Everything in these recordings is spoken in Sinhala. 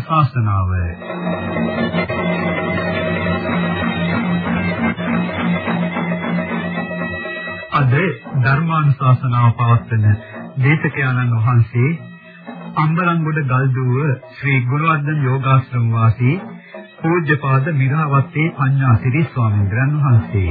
ධර්මානුශාසනාව අද ධර්මානුශාසනාව පවත්වන දේශකයන්න් වහන්සේ අම්බලන්ගොඩ ගල්දුව ශ්‍රී ගුණවර්ධන යෝගාශ්‍රම වාසී පූජ්‍යපාද මිරාවත්තේ පඤ්ඤාසිරි ස්වාමීන් වහන්සේ.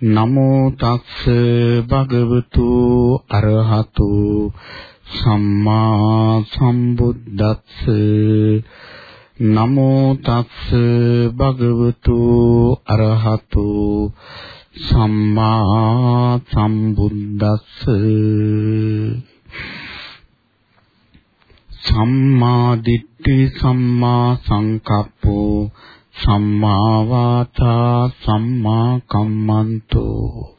නමෝ තස්ස භගවතු අරහතු සම්මා සම්බුද්දස්ස. නමෝ තස්ස භගවතු අරහතු සම්මා සම්බුද්දස්ස. සම්මා දිට්ඨි සම්මා සංකප්පෝ සම්මා වාචා සම්මා කම්මන්තෝ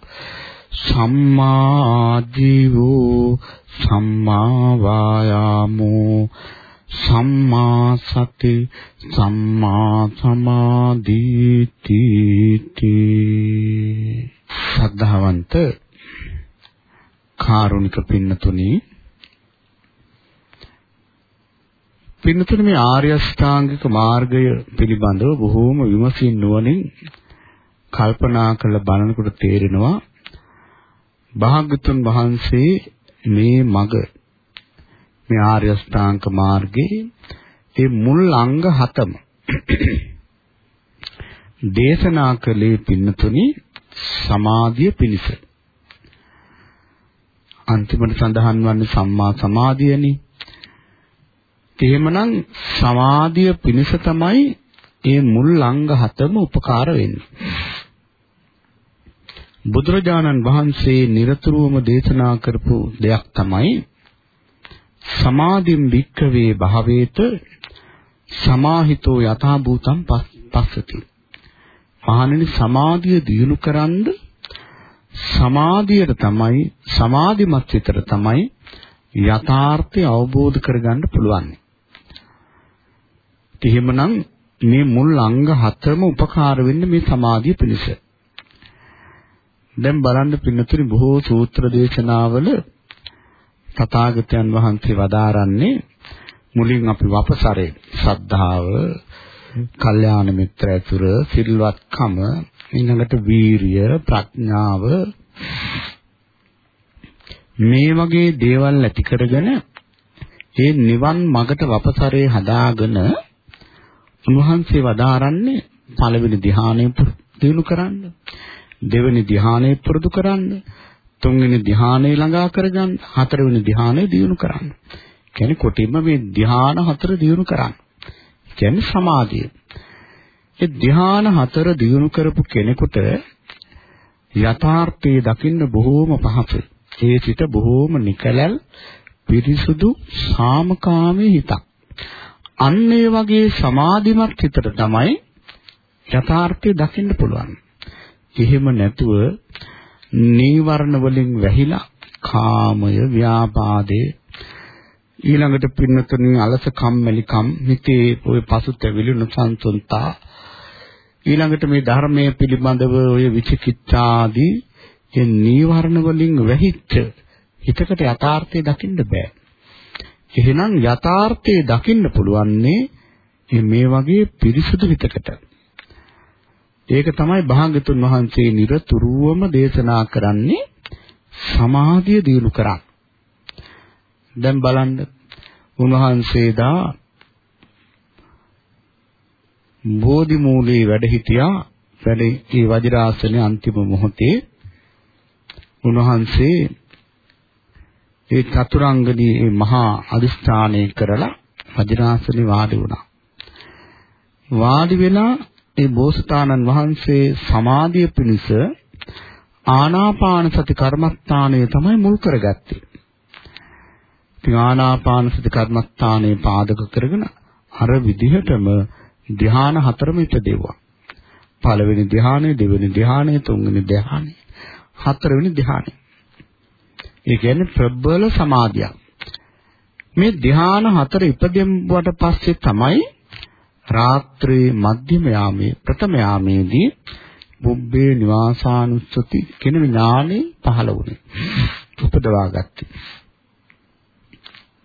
සම්මා ජීවෝ සම්මා වායාමෝ සම්මා සති සම්මා සමාධිති ශ්‍රද්ධාවන්ත කාරුණික පින්නතුනි පින්නතුනේ මේ ආර්ය අෂ්ටාංගික මාර්ගය පිළිබඳව බොහෝම විමසින් නුවණින් කල්පනා කරලා බලනකොට තේරෙනවා භාග්‍යතුන් වහන්සේ මේ මග මේ ආර්ය අෂ්ටාංග මාර්ගයේ ඒ මුල් අංග හතම දේශනා කළේ පින්නතුනි සමාධිය පිණිස. අන්තිමට සඳහන් වන්නේ සම්මා සමාධියනේ. එහෙමනම් සමාධිය පිණිස තමයි මේ මුල් අංග හතම උපකාර වෙන්නේ. බුදුරජාණන් වහන්සේ නිරතුරුවම දේශනා කරපු දෙයක් තමයි සමාධිම් වික්කවේ භාවේත සමාහිතෝ යථා භූතං පස්සති. මහණෙනි සමාධිය දියුණු කරන්ද සමාධියට තමයි සමාධිමත් සිතට තමයි යථාර්ථය අවබෝධ කරගන්න පුළුවන්. එහෙමනම් මේ මුල් අංග හතරම උපකාර වෙන්නේ මේ සමාධිය පිණිස. දැන් බලන්න පින්නතුනි බොහෝ සූත්‍ර දේශනාවල තථාගතයන් වහන්සේ වදාරන්නේ මුලින් අපි වපසරේ ශ්‍රද්ධාව, කල්යාණ මිත්‍ර ඇතුර, සිල්වත්කම, ඊළඟට වීරිය, ප්‍රඥාව මේ වගේ දේවල් ඇති කරගෙන ඒ නිවන් මගට වපසරේ හදාගෙන උන්වහන්සේ වදාරන්නේ පළවෙනි ධ්‍යානය දිනු කරන්න දෙවෙනි ධ්‍යානය පුරුදු කරන්න තුන්වෙනි ධ්‍යානය ළඟා කරගන්න හතරවෙනි ධ්‍යානය දිනු කරන්න. කියන්නේ කොටින්ම මේ ධ්‍යාන හතර දිනු කරන්න. කියන්නේ සමාධිය. ඒ ධ්‍යාන හතර දිනු කරපු කෙනෙකුට යථාර්ථයේ දකින්න බොහෝම පහසුයි. ඒ සිත බොහෝම නිකලල් පිරිසුදු සාමකාමී හිතක්. අන්න ඒ වගේ සමාධිමත් හිතට තමයි යථාර්ථය දකින්න පුළුවන්. එහෙම නැතුව නීවරණ වලින් වැහිලා කාමය, ව්‍යාපාදේ ඊළඟට පින්නතුණින් අලස කම්මැලිකම් හිතේ ඔය පසුතැවිලි නොසන්සුන්තා ඊළඟට මේ ධර්මයේ පිළිබඳව ඔය විචිකිච්ඡාදී ඒ නීවරණ වලින් වැහිච්ච හිතකට යථාර්ථය දකින්න බෑ. එහෙනම් යථාර්ථයේ දකින්න පුළුවන්නේ මේ වගේ පිරිසුදු හිතකට. ඒක තමයි භාග්‍යතුන් වහන්සේ නිරතුරුවම දේශනා කරන්නේ සමාධිය දියුණු කරන්න. දැන් බලන්න උන්වහන්සේදා බෝධි මූලයේ වැඩ හිටියා වැඩ ඒ වජිරාසනේ අන්තිම මොහොතේ උන්වහන්සේ ඒ චතුරාංගනී මහා අදිස්ථානය කරලා වජිරාසනේ වාඩි වුණා. වාඩි වෙලා ඒ බෝසතාණන් වහන්සේ සමාධිය පිණිස ආනාපාන සති කර්මස්ථානය තමයි මුල් කරගත්තේ. ඉතින් ආනාපාන සති කර්මස්ථානයේ පාදක කරගෙන අර විදිහටම ධ්‍යාන හතරම ඉපදෙවුවා. පළවෙනි ධ්‍යානය, දෙවෙනි ධ්‍යානය, තුන්වෙනි ධ්‍යානය, හතරවෙනි ධ්‍යානය. ඒ කියන්නේ ප්‍රබල සමාධියක්. මේ ධ්‍යාන හතර ඉපදෙම්බුවට පස්සේ තමයි රාත්‍රී මධ්‍යම යාමයේ ප්‍රථම යාමේදී බුබ්බේ නිවාසානුස්සති කියන ඥානෙ පහළ වුණේ. උපදවා ගත්තේ.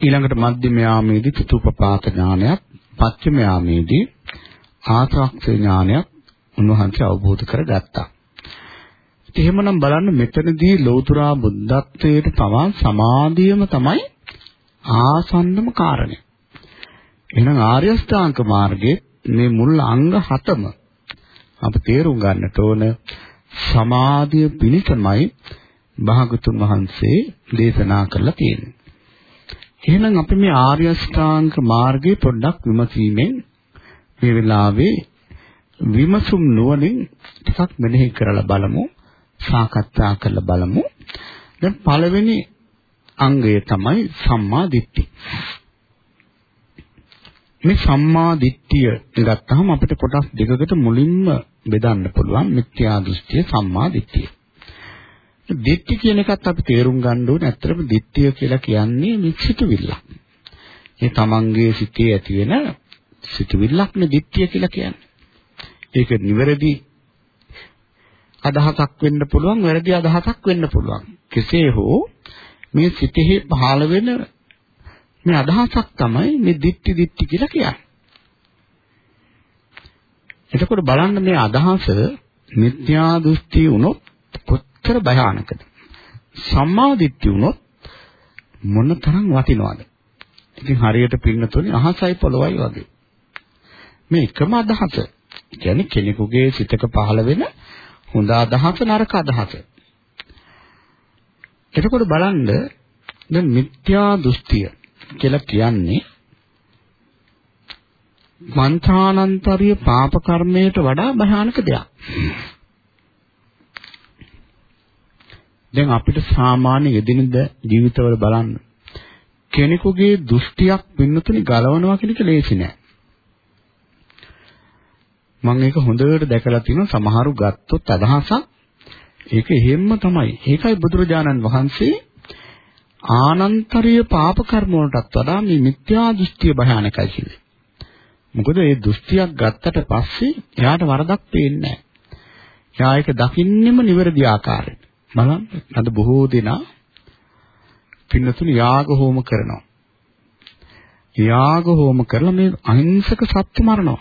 ඊළඟට මධ්‍යම යාමේදී චතුප්පපාත ඥානයක්, පච්චම යාමේදී ආසක්ෂ ඥානයක් උන්වහන්සේ අවබෝධ කරගත්තා. එහෙමනම් බලන්න මෙතනදී ලෞතර බුද්ධත්වයට පවා සමාධියම තමයි ආසන්නම කාරණය. එහෙනම් ආර්ය ශ්‍රාංක මාර්ගයේ මේ මුල් අංග හතම අප තේරුම් ගන්නට ඕන සමාධිය පිණිසමයි භාගතුන් වහන්සේ දේශනා කරලා තියෙන්නේ. එහෙනම් අපි මේ ආර්ය ශ්‍රාංක මාර්ගයේ පොඩ්ඩක් විමසීමෙන් මේ වෙලාවේ විමසුම් නුවණින් ටිකක් මෙනෙහි කරලා බලමු සාකච්ඡා කරලා බලමු දැන් පළවෙනි අංගය තමයි සම්මා දිට්ඨි මේ සම්මා දිට්ඨිය ගත්තාම අපිට කොටස් දෙකකට මුලින්ම බෙදන්න පුළුවන් මිත්‍යා දෘෂ්ටිය සම්මා දිට්ඨිය. දිට්ඨි කියන එකත් අපි තේරුම් ගන්න ඕනේ ඇත්තටම දිට්ඨිය කියලා කියන්නේ මිච්ඡිතවිල්ල. ඒ තමන්ගේ සිතේ ඇති වෙන සිතවිල්ලක් නේ දිට්ඨිය කියලා කියන්නේ. ඒක නිවැරදි අදහසක් වෙන්න පුළුවන් වැරදි අදහසක් වෙන්න පුළුවන්. කෙසේ හෝ මේ සිතෙහි පහළ වෙන මේ අදහසක් තමයි මේ දික්ටි දික්ටි කියලා කියන්නේ. එතකොට බලන්න මේ අදහස මිත්‍යා දෘෂ්ටි වුණොත් කොච්චර භයානකද? සම්මා දිට්ඨි වුණොත් මොන තරම් වටිනවද? ඉතින් හරියට පින්නතුනේ අහසයි පොළොවයි වගේ. මේ එකම අදහස. කියන්නේ කෙනෙකුගේ සිතක පහළ වෙන හොඳ අදහස නරක අදහස. එතකොට බලන්න දැන් මිත්‍යා දෘෂ්ටිය කියලා කියන්නේ මන්ත්‍රානන්තරීය පාප කර්මයට වඩා භයානක දෙයක්. දැන් අපිට සාමාන්‍ය එදිනෙදා ජීවිතවල බලන්න කෙනෙකුගේ දෘෂ්ටියක් පින්නතුනි ගලවනවා කියන එක ලේසි නෑ. මම ඒක හොඳට දැකලා තිනවා සමහරු ගත්තොත් අදහසක් ඒක එහෙම්ම තමයි. ඒකයි බුදුරජාණන් වහන්සේ ආනන්තරීය පාප කර්ම වලටත් වඩා මේ මිත්‍යා දෘෂ්ටිය භයානකයි කිව්වේ. මොකද ඒ දෘෂ්ටියක් ගත්තට පස්සේ එයාට වරදක් පේන්නේ නැහැ. එයා ඒක දකින්නෙම නිවැරදි ආකාරයට. බලන්න අද බොහෝ දෙනා පින්නතුනි යාග හෝම කරනවා. යාග හෝම කරලා මේ අහිංසක සත්‍ය මරනවා.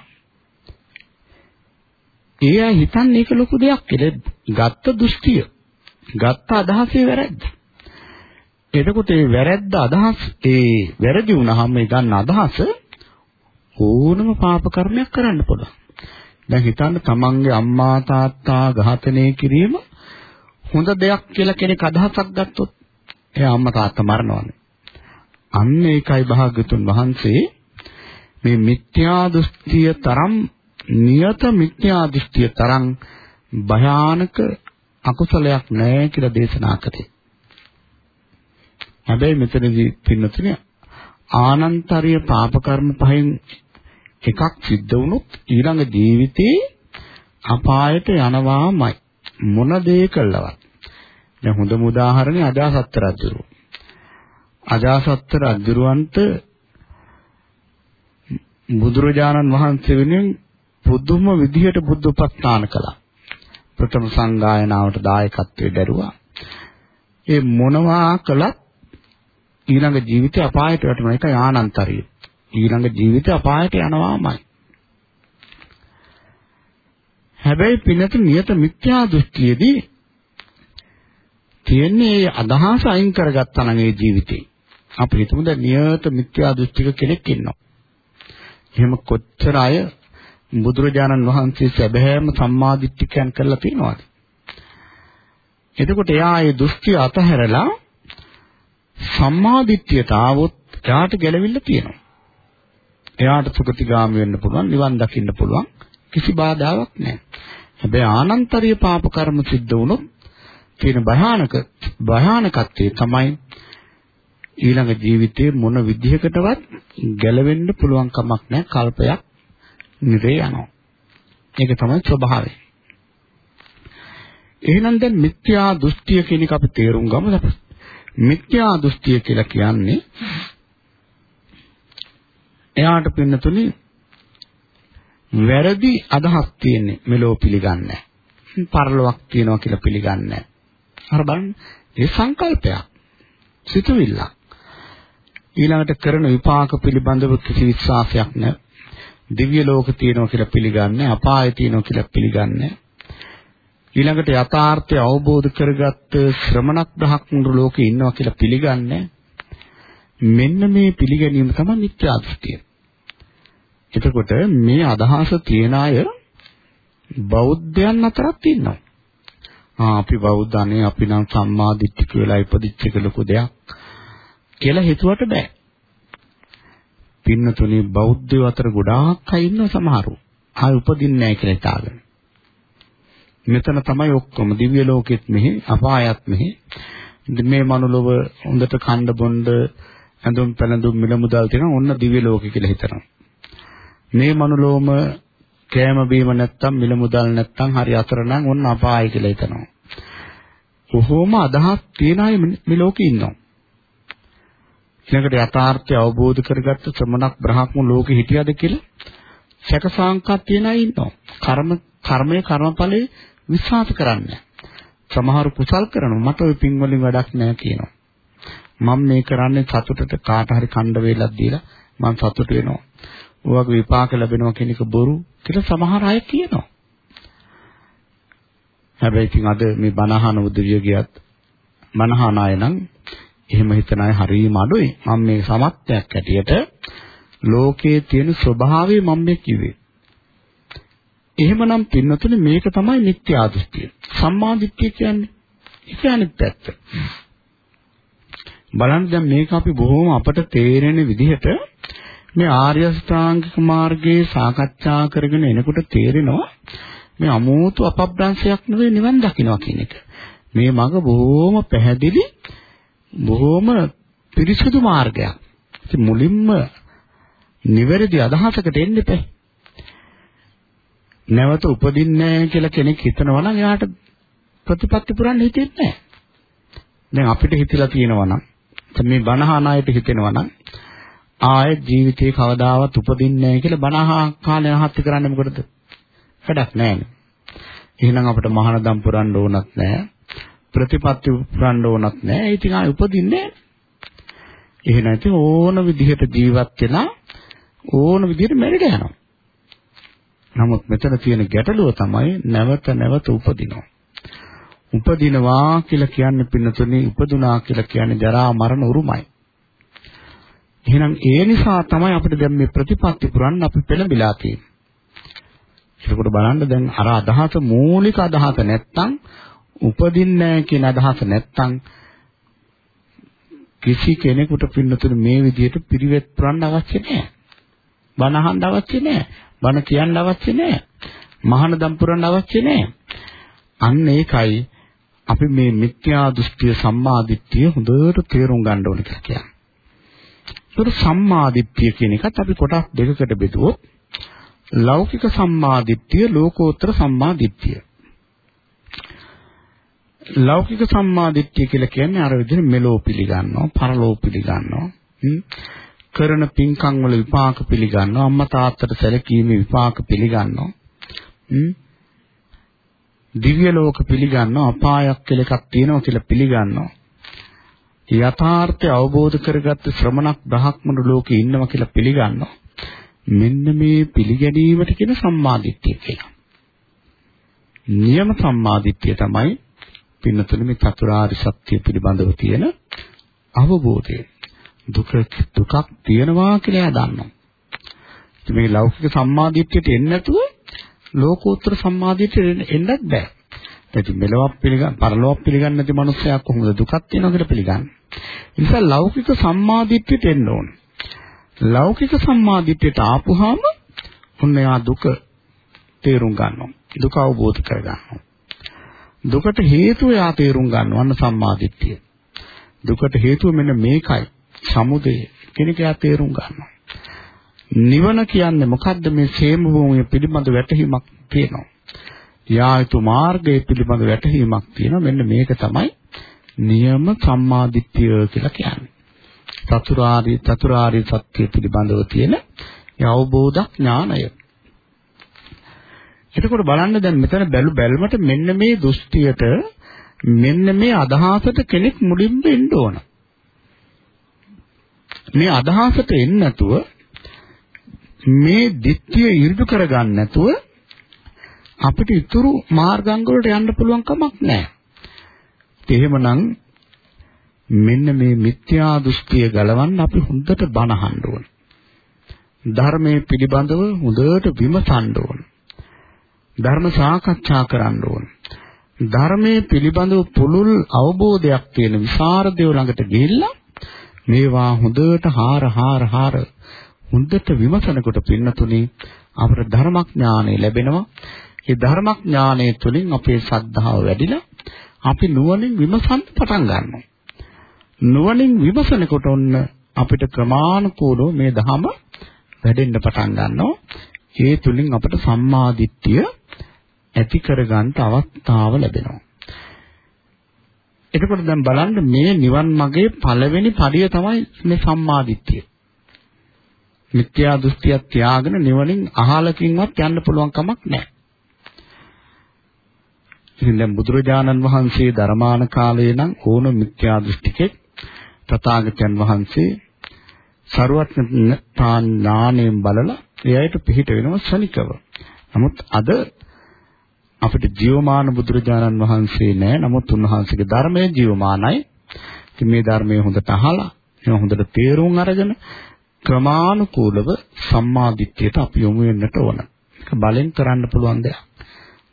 ඒ අය හිතන්නේ ඒක ලොකු දෙයක් කියලා. ගත්ත දෘෂ්ටිය. ගත්ත අදහසේ වැරද්ද. එතකොට මේ වැරද්ද අදහස් ඒ වැරදි වුණාම මේ ගන්න අදහස ඕනම පාප කර්මයක් කරන්න පුළුවන්. දැන් හිතන්න තමන්ගේ අම්මා තාත්තා ඝාතනය කිරීම හොඳ දෙයක් කියලා කෙනෙක් අදහසක් ගත්තොත් එයා අම්මා තාත්තා මරනවානේ. අන්න ඒකයි භාග්‍යතුන් වහන්සේ මේ මිත්‍යා දෘෂ්ටිය තරම් නියත මිත්‍යා දෘෂ්ටිය තරම් භයානක අකුසලයක් නැහැ කියලා දේශනා කළේ. හැබැයි මෙතනදී පින්නතුනේ ආනන්තරීය පාප කර්ම පහෙන් එකක් සිද්ධ වුණොත් ඊළඟ ජීවිතේ අපායට යනවාමයි. මොන දේ කළවත්. දැන් හොඳම උදාහරණය අජාසත් රජුරු. අජාසත් රජුරවන්ට බුදුරජාණන් වහන්සේ වෙනුවෙන් පුදුම විදිහට බුද්ධ උපස්ථාන කළා ප්‍රථම සංගායනාවට දායකත්වයේ දරුවා ඒ මොනවා කළත් ඊළඟ ජීවිතේ අපායට වැටෙනවා. ඒකයි ආනන්තරිය. ඊළඟ ජීවිතේ අපායට යනවාමයි. හැබැයි පිනත නියත මිත්‍යා දෘෂ්ටියේදී තියෙන්නේ අදහස අයින් කරගත්තා නම් ඒ ජීවිතේ. අපි හිතමු දැන් නියත මිත්‍යා දෘෂ්ටික කෙනෙක් ඉන්නවා. එහෙම කොච්චර අය බුදුරජාණන් වහන්සේ සැබෑම සම්මාදිට්ඨිකයන් කරලා තියෙනවාද? එතකොට එයා ඒ දෘෂ්ටි අතහැරලා සම්මාදිට්ඨියට ආවොත් එයාට ගැළවිල්ල තියෙනවා. එයාට සුගතිගාමී වෙන්න පුළුවන්, නිවන් දකින්න පුළුවන්. කිසි බාධාවක් නැහැ. හැබැයි ආනන්තරීය පාප කර්ම සිද්ධ වුණොත් තියෙන භයානක භයානකත්වය තමයි ඊළඟ ජීවිතේ මොන විදිහකටවත් ගැලවෙන්න පුළුවන් කමක් නැහැ කල්පයක් නිරේ යනවා. ඒක තමයි ස්වභාවය. එහෙනම් දැන් මිත්‍යා දෘෂ්ටිය කියන එක අපි තේරුම් ගමු. මිත්‍යා දෘෂ්ටිය කියලා කියන්නේ එයාට පින්නතුනේ වැරදි අදහස් තියෙන්නේ මෙලෝ පිළිගන්නේ පරලොවක් තියෙනවා කියලා පිළිගන්නේ අර බලන්න ඒ සංකල්පයක් සිතුවිල්ල ඊළඟට කරන විපාක පිළිබඳව කිසි විශ්වාසයක් නැහැ දිව්‍ය ලෝක තියෙනවා කියලා පිළිගන්නේ අපාය තියෙනවා කියලා පිළිගන්නේ ඊළඟට යථාර්ථය අවබෝධ කරගත්ත ශ්‍රමණක් දහක්මුරු ලෝකේ ඉන්නවා කියලා පිළිගන්නේ මෙන්න මේ පිළිගැනීම තමයි මිත්‍යා දෘෂ්ටිය. එතකොට මේ අදහස තියන අය බෞද්ධයන් අතරත් ඉන්නවා. ආ අපි බෞද්ධ අනේ අපි නම් සම්මා දිට්ඨික වෙලා ඉපදිච්ච එක ලොකු දෙයක් කියලා හිතුවට බෑ. පින්නතුනේ බෞද්ධයෝ අතර ගොඩාක් අය ඉන්න සමහරු. ආයි උපදින්නේ නැහැ කියලා හිතාගෙන. මෙතන තමයි ඔක්කොම දිව්‍ය ලෝකෙත් මෙහි අපායත් මෙහි මේ මනුලොව හොඳට කණ්ඩ බොණ්ඩ ඇඳුම් පැළඳුම් මිල මුදල් තියෙන ඔන්න දිව්‍ය ලෝකෙ කියලා හිතනවා. මේ මනුලොවම කෑම බීම නැත්තම් මිල මුදල් නැත්තම් හරි අතරනම් ඔන්න අපාය කියලා හිතනවා. කොහොම අදහස් තියන අය මේ ලෝකේ ඉන්නවා. ඊළඟට යථාර්ථය අවබෝධ කරගත්ත ශ්‍රමණක් බ්‍රහ්ම ලෝකෙ හිටියද කියලා සැකසාංකා තියන අය ඉන්නවා. කර්ම කර්මයේ කර්මඵලයේ විශ්වාස කරන්නේ. සමහර කුසල් කරනවා මට ওই පින් වලින් වැඩක් නැහැ කියනවා. මම මේ කරන්නේ සතුටට කාට හරි කණ්ඩ වේලක් දීලා මම සතුට වෙනවා. ඔයගේ විපාක ලැබෙනවා කියන එක බොරු කියලා සමහර අය කියනවා. හැබැයි ඉතින් අද මේ බණහන උදවිය ගියත් මනහන අය නම් එහෙම හිතන අය හරියම අඩුයි. මම මේ සමත්යක් ඇටියට ලෝකයේ තියෙන ස්වභාවය මම මේ කිව්වේ. එහෙමනම් පින්නතුනේ මේක තමයි මිත්‍යා දෘෂ්ටිය. සම්මා දිට්ඨිය කියන්නේ. ඒක අනිත් පැත්ත. බලන්න දැන් මේක අපි බොහොම අපට තේරෙන විදිහට මේ ආර්ය අෂ්ටාංගික මාර්ගයේ සාකච්ඡා කරගෙන එනකොට තේරෙනවා මේ අමෝතු අපබ්‍රංශයක් නෙවෙයි නිවන් දකින්නවා කියන එක. මේ මඟ බොහොම පැහැදිලි බොහොම පිරිසිදු මාර්ගයක්. ඉතින් මුලින්ම නිවැරදි අදහසකට එන්න එපා. නැවත උපදින්නේ නැහැ කියලා කෙනෙක් හිතනවා නම් එයාට ප්‍රතිපත්ති පුරන්න හිතෙන්නේ නැහැ. දැන් අපිට හිතලා තියෙනවා නම් මේ බණහාන අයට හිතෙනවා නම් ආයෙත් ජීවිතේ කවදාවත් උපදින්නේ නැහැ කියලා බණහා කාලේ අහත් කරන්නේ මොකටද? වැඩක් නැහැ. එහෙනම් අපිට මහානදම් පුරන්න ඕනත් නැහැ. ප්‍රතිපත්ති පුරන්න ඕනත් නැහැ. ඒ ඉතින් ආයෙ උපදින්නේ එහෙනම් ඉතින් ඕන විදිහට ජීවත් වෙලා ඕන විදිහට මැරෙන්න යනවා. නමුත් මෙතන තියෙන ගැටලුව තමයි නැවත නැවත උපදිනවා. උපදිනවා කියලා කියන්නේ පින්නතුනේ උපදුනා කියලා කියන්නේ ජරා මරණ උරුමයි. එහෙනම් ඒ නිසා තමයි අපිට දැන් මේ ප්‍රතිපත්ති පුරන්න අපි පෙළඹිලා තියෙන්නේ. ඒකකොට බලන්න දැන් අර අදහස මූලික අදහස නැත්තම් උපදින්නේ කියන අදහස නැත්තම් කිසි කෙනෙකුට පින්නතුනේ මේ විදිහට පිරිවෙත් පුරන්න අවශ්‍ය නැහැ. බණ අහන්න අවශ්‍ය නැහැ. බණ කියන්න අවශ්‍ය නැහැ. මහාන දම් පුරන්න අවශ්‍ය නැහැ. අන්න ඒකයි අපි මේ මිත්‍යා දෘෂ්ටිය සම්මා දිට්ඨිය හොඳට තේරුම් ගන්න ඕන කියලා කියන්නේ. ඒතර සම්මා දිට්ඨිය කියන එකත් අපි කොටස් දෙකකට බෙදුවොත් ලෞකික සම්මා දිට්ඨිය ලෝකෝත්තර සම්මා දිට්ඨිය. ලෞකික සම්මා දිට්ඨිය කියලා කියන්නේ අර විදිහට මෙලෝ පිළිගන්නවා, පරලෝ පිළිගන්නවා. කරන පින්කම් වල විපාක පිළිගන්නවා, අම්මා තාත්තට සැලකීමේ විපාක පිළිගන්නවා. දිව්‍ය ලෝක පිළිගන්නවා අපායක් කියලා එකක් තියෙනවා කියලා පිළිගන්නවා යථාර්ථය අවබෝධ කරගත්ත ශ්‍රමණක් බ්‍රහ්මණු ලෝකේ ඉන්නවා කියලා පිළිගන්නවා මෙන්න මේ පිළිගැනීමට කියන සම්මාදිට්ඨිය කියලා. නියම සම්මාදිට්ඨිය තමයි පින්නතුනේ මේ චතුරාර්ය සත්‍ය පිළිබඳව තියෙන අවබෝධය. දුක දුකක් තියෙනවා කියලා දන්නවා. ඉතින් මේ ලෞකික සම්මාදිට්ඨියට එන්නේ නැතුව ලෝකෝත්තර සම්මාදිට්ඨියට එන්නත් බෑ. ඉතින් මෙලොවක් පිළිගන්න පරලොවක් පිළිගන්නේ නැති මනුස්සයා කොහොමද දුකක් තියෙනවා කියලා පිළිගන්නේ? ඒ නිසා ලෞකික සම්මාදිට්ඨියට එන්න ඕන. ලෞකික සම්මාදිට්ඨියට ආපුහම ඔන්න එයා දුක තේරුම් ගන්නවා. දුක අවබෝධ කර ගන්නවා. දුකට හේතුව එයා තේරුම් ගන්නවා අන්න සම්මාදිට්ඨිය. දුකට හේතුව මෙන්න මේකයි. සමුදය කෙනෙක් එයා තේරුම් ගන්නවා. නිවන කියන්නේ මොකද්ද මේ සේම භූමිය පිළිබඳ වැටහීමක් තියෙනවා. යායුතු මාර්ගය පිළිබඳ වැටහීමක් තියෙනවා. මෙන්න මේක තමයි නියම සම්මාදිට්ඨිය කියලා කියන්නේ. චතුරාර්ය චතුරාර්ය සත්‍ය පිළිබඳව තියෙන අවබෝධ ඥානය. එතකොට බලන්න දැන් මෙතන බැලු බැලමට මෙන්න මේ දෘෂ්ටියට මෙන්න මේ අදහසට කෙනෙක් මුලින්ම එන්න ඕන. මේ අදහසට එන්නේ නැතුව මේ ditthිය ඉර්ධු කරගන්න නැතුව අපිට ඉතුරු මාර්ගාංග වලට යන්න පුළුවන් කමක් නැහැ. එහෙමනම් මෙන්න මේ මිත්‍යා දෘෂ්ටිය ගලවන්න අපි හොඳට බණ අහන්න ඕන. ධර්මයේ පිළිබඳව හොඳට විමසන්න ඕන. ධර්ම සාකච්ඡා කරන්න ඕන. ධර්මයේ පිළිබඳව පුළුල් අවබෝධයක් තියෙන විසරදේව ළඟට ගිහිල්ලා මේවා හොඳට හාර හාර හාර හොඳට විමසනකොට පින්නතුනේ අපට ධර්මඥානය ලැබෙනවා. ඒ ධර්මඥානය තුළින් අපේ ශ්‍රද්ධාව වැඩිලා අපි නුවණින් විමසන්න පටන් ගන්නවා. නුවණින් විමසනකොට ඔන්න අපිට ක්‍රමානුකූලව මේ ධහම වැඩෙන්න පටන් ගන්නවා. ඒ තුලින් අපට සම්මාදිට්ඨිය ඇති කරගන්න අවස්ථාව ලැබෙනවා. එතකොට දැන් බලන්න මේ නිවන් මාගේ පළවෙනි පඩිය තමයි මේ සම්මාදිට්ඨිය. මිත්‍යා දෘෂ්ටියක් තියාගෙන නිවනින් අහලකින්වත් යන්න පුළුවන් කමක් නැහැ. ඉතින් දැන් බුදුරජාණන් වහන්සේ ධර්මාන කාලේ නම් ඕන මිත්‍යා දෘෂ්ටිකෙක් තථාගතයන් වහන්සේ ਸਰුවත්තාන් ඥාණයෙන් බලලා එයයට පිහිට වෙනවා ශනිකව. නමුත් අද අපිට ජීවමාන බුදුරජාණන් වහන්සේ නැහැ. නමුත් උන්වහන්සේගේ ධර්මයේ ජීවමානයි. ඉතින් මේ ධර්මයේ හොඳට අහලා ඒක හොඳට තේරුම් අරගෙන ක්‍රමානුකූලව සම්මාදිට්ඨියට අපි යොමු වෙන්නට ඕන. ඒක බලෙන් කරන්න පුළුවන් දෙයක්.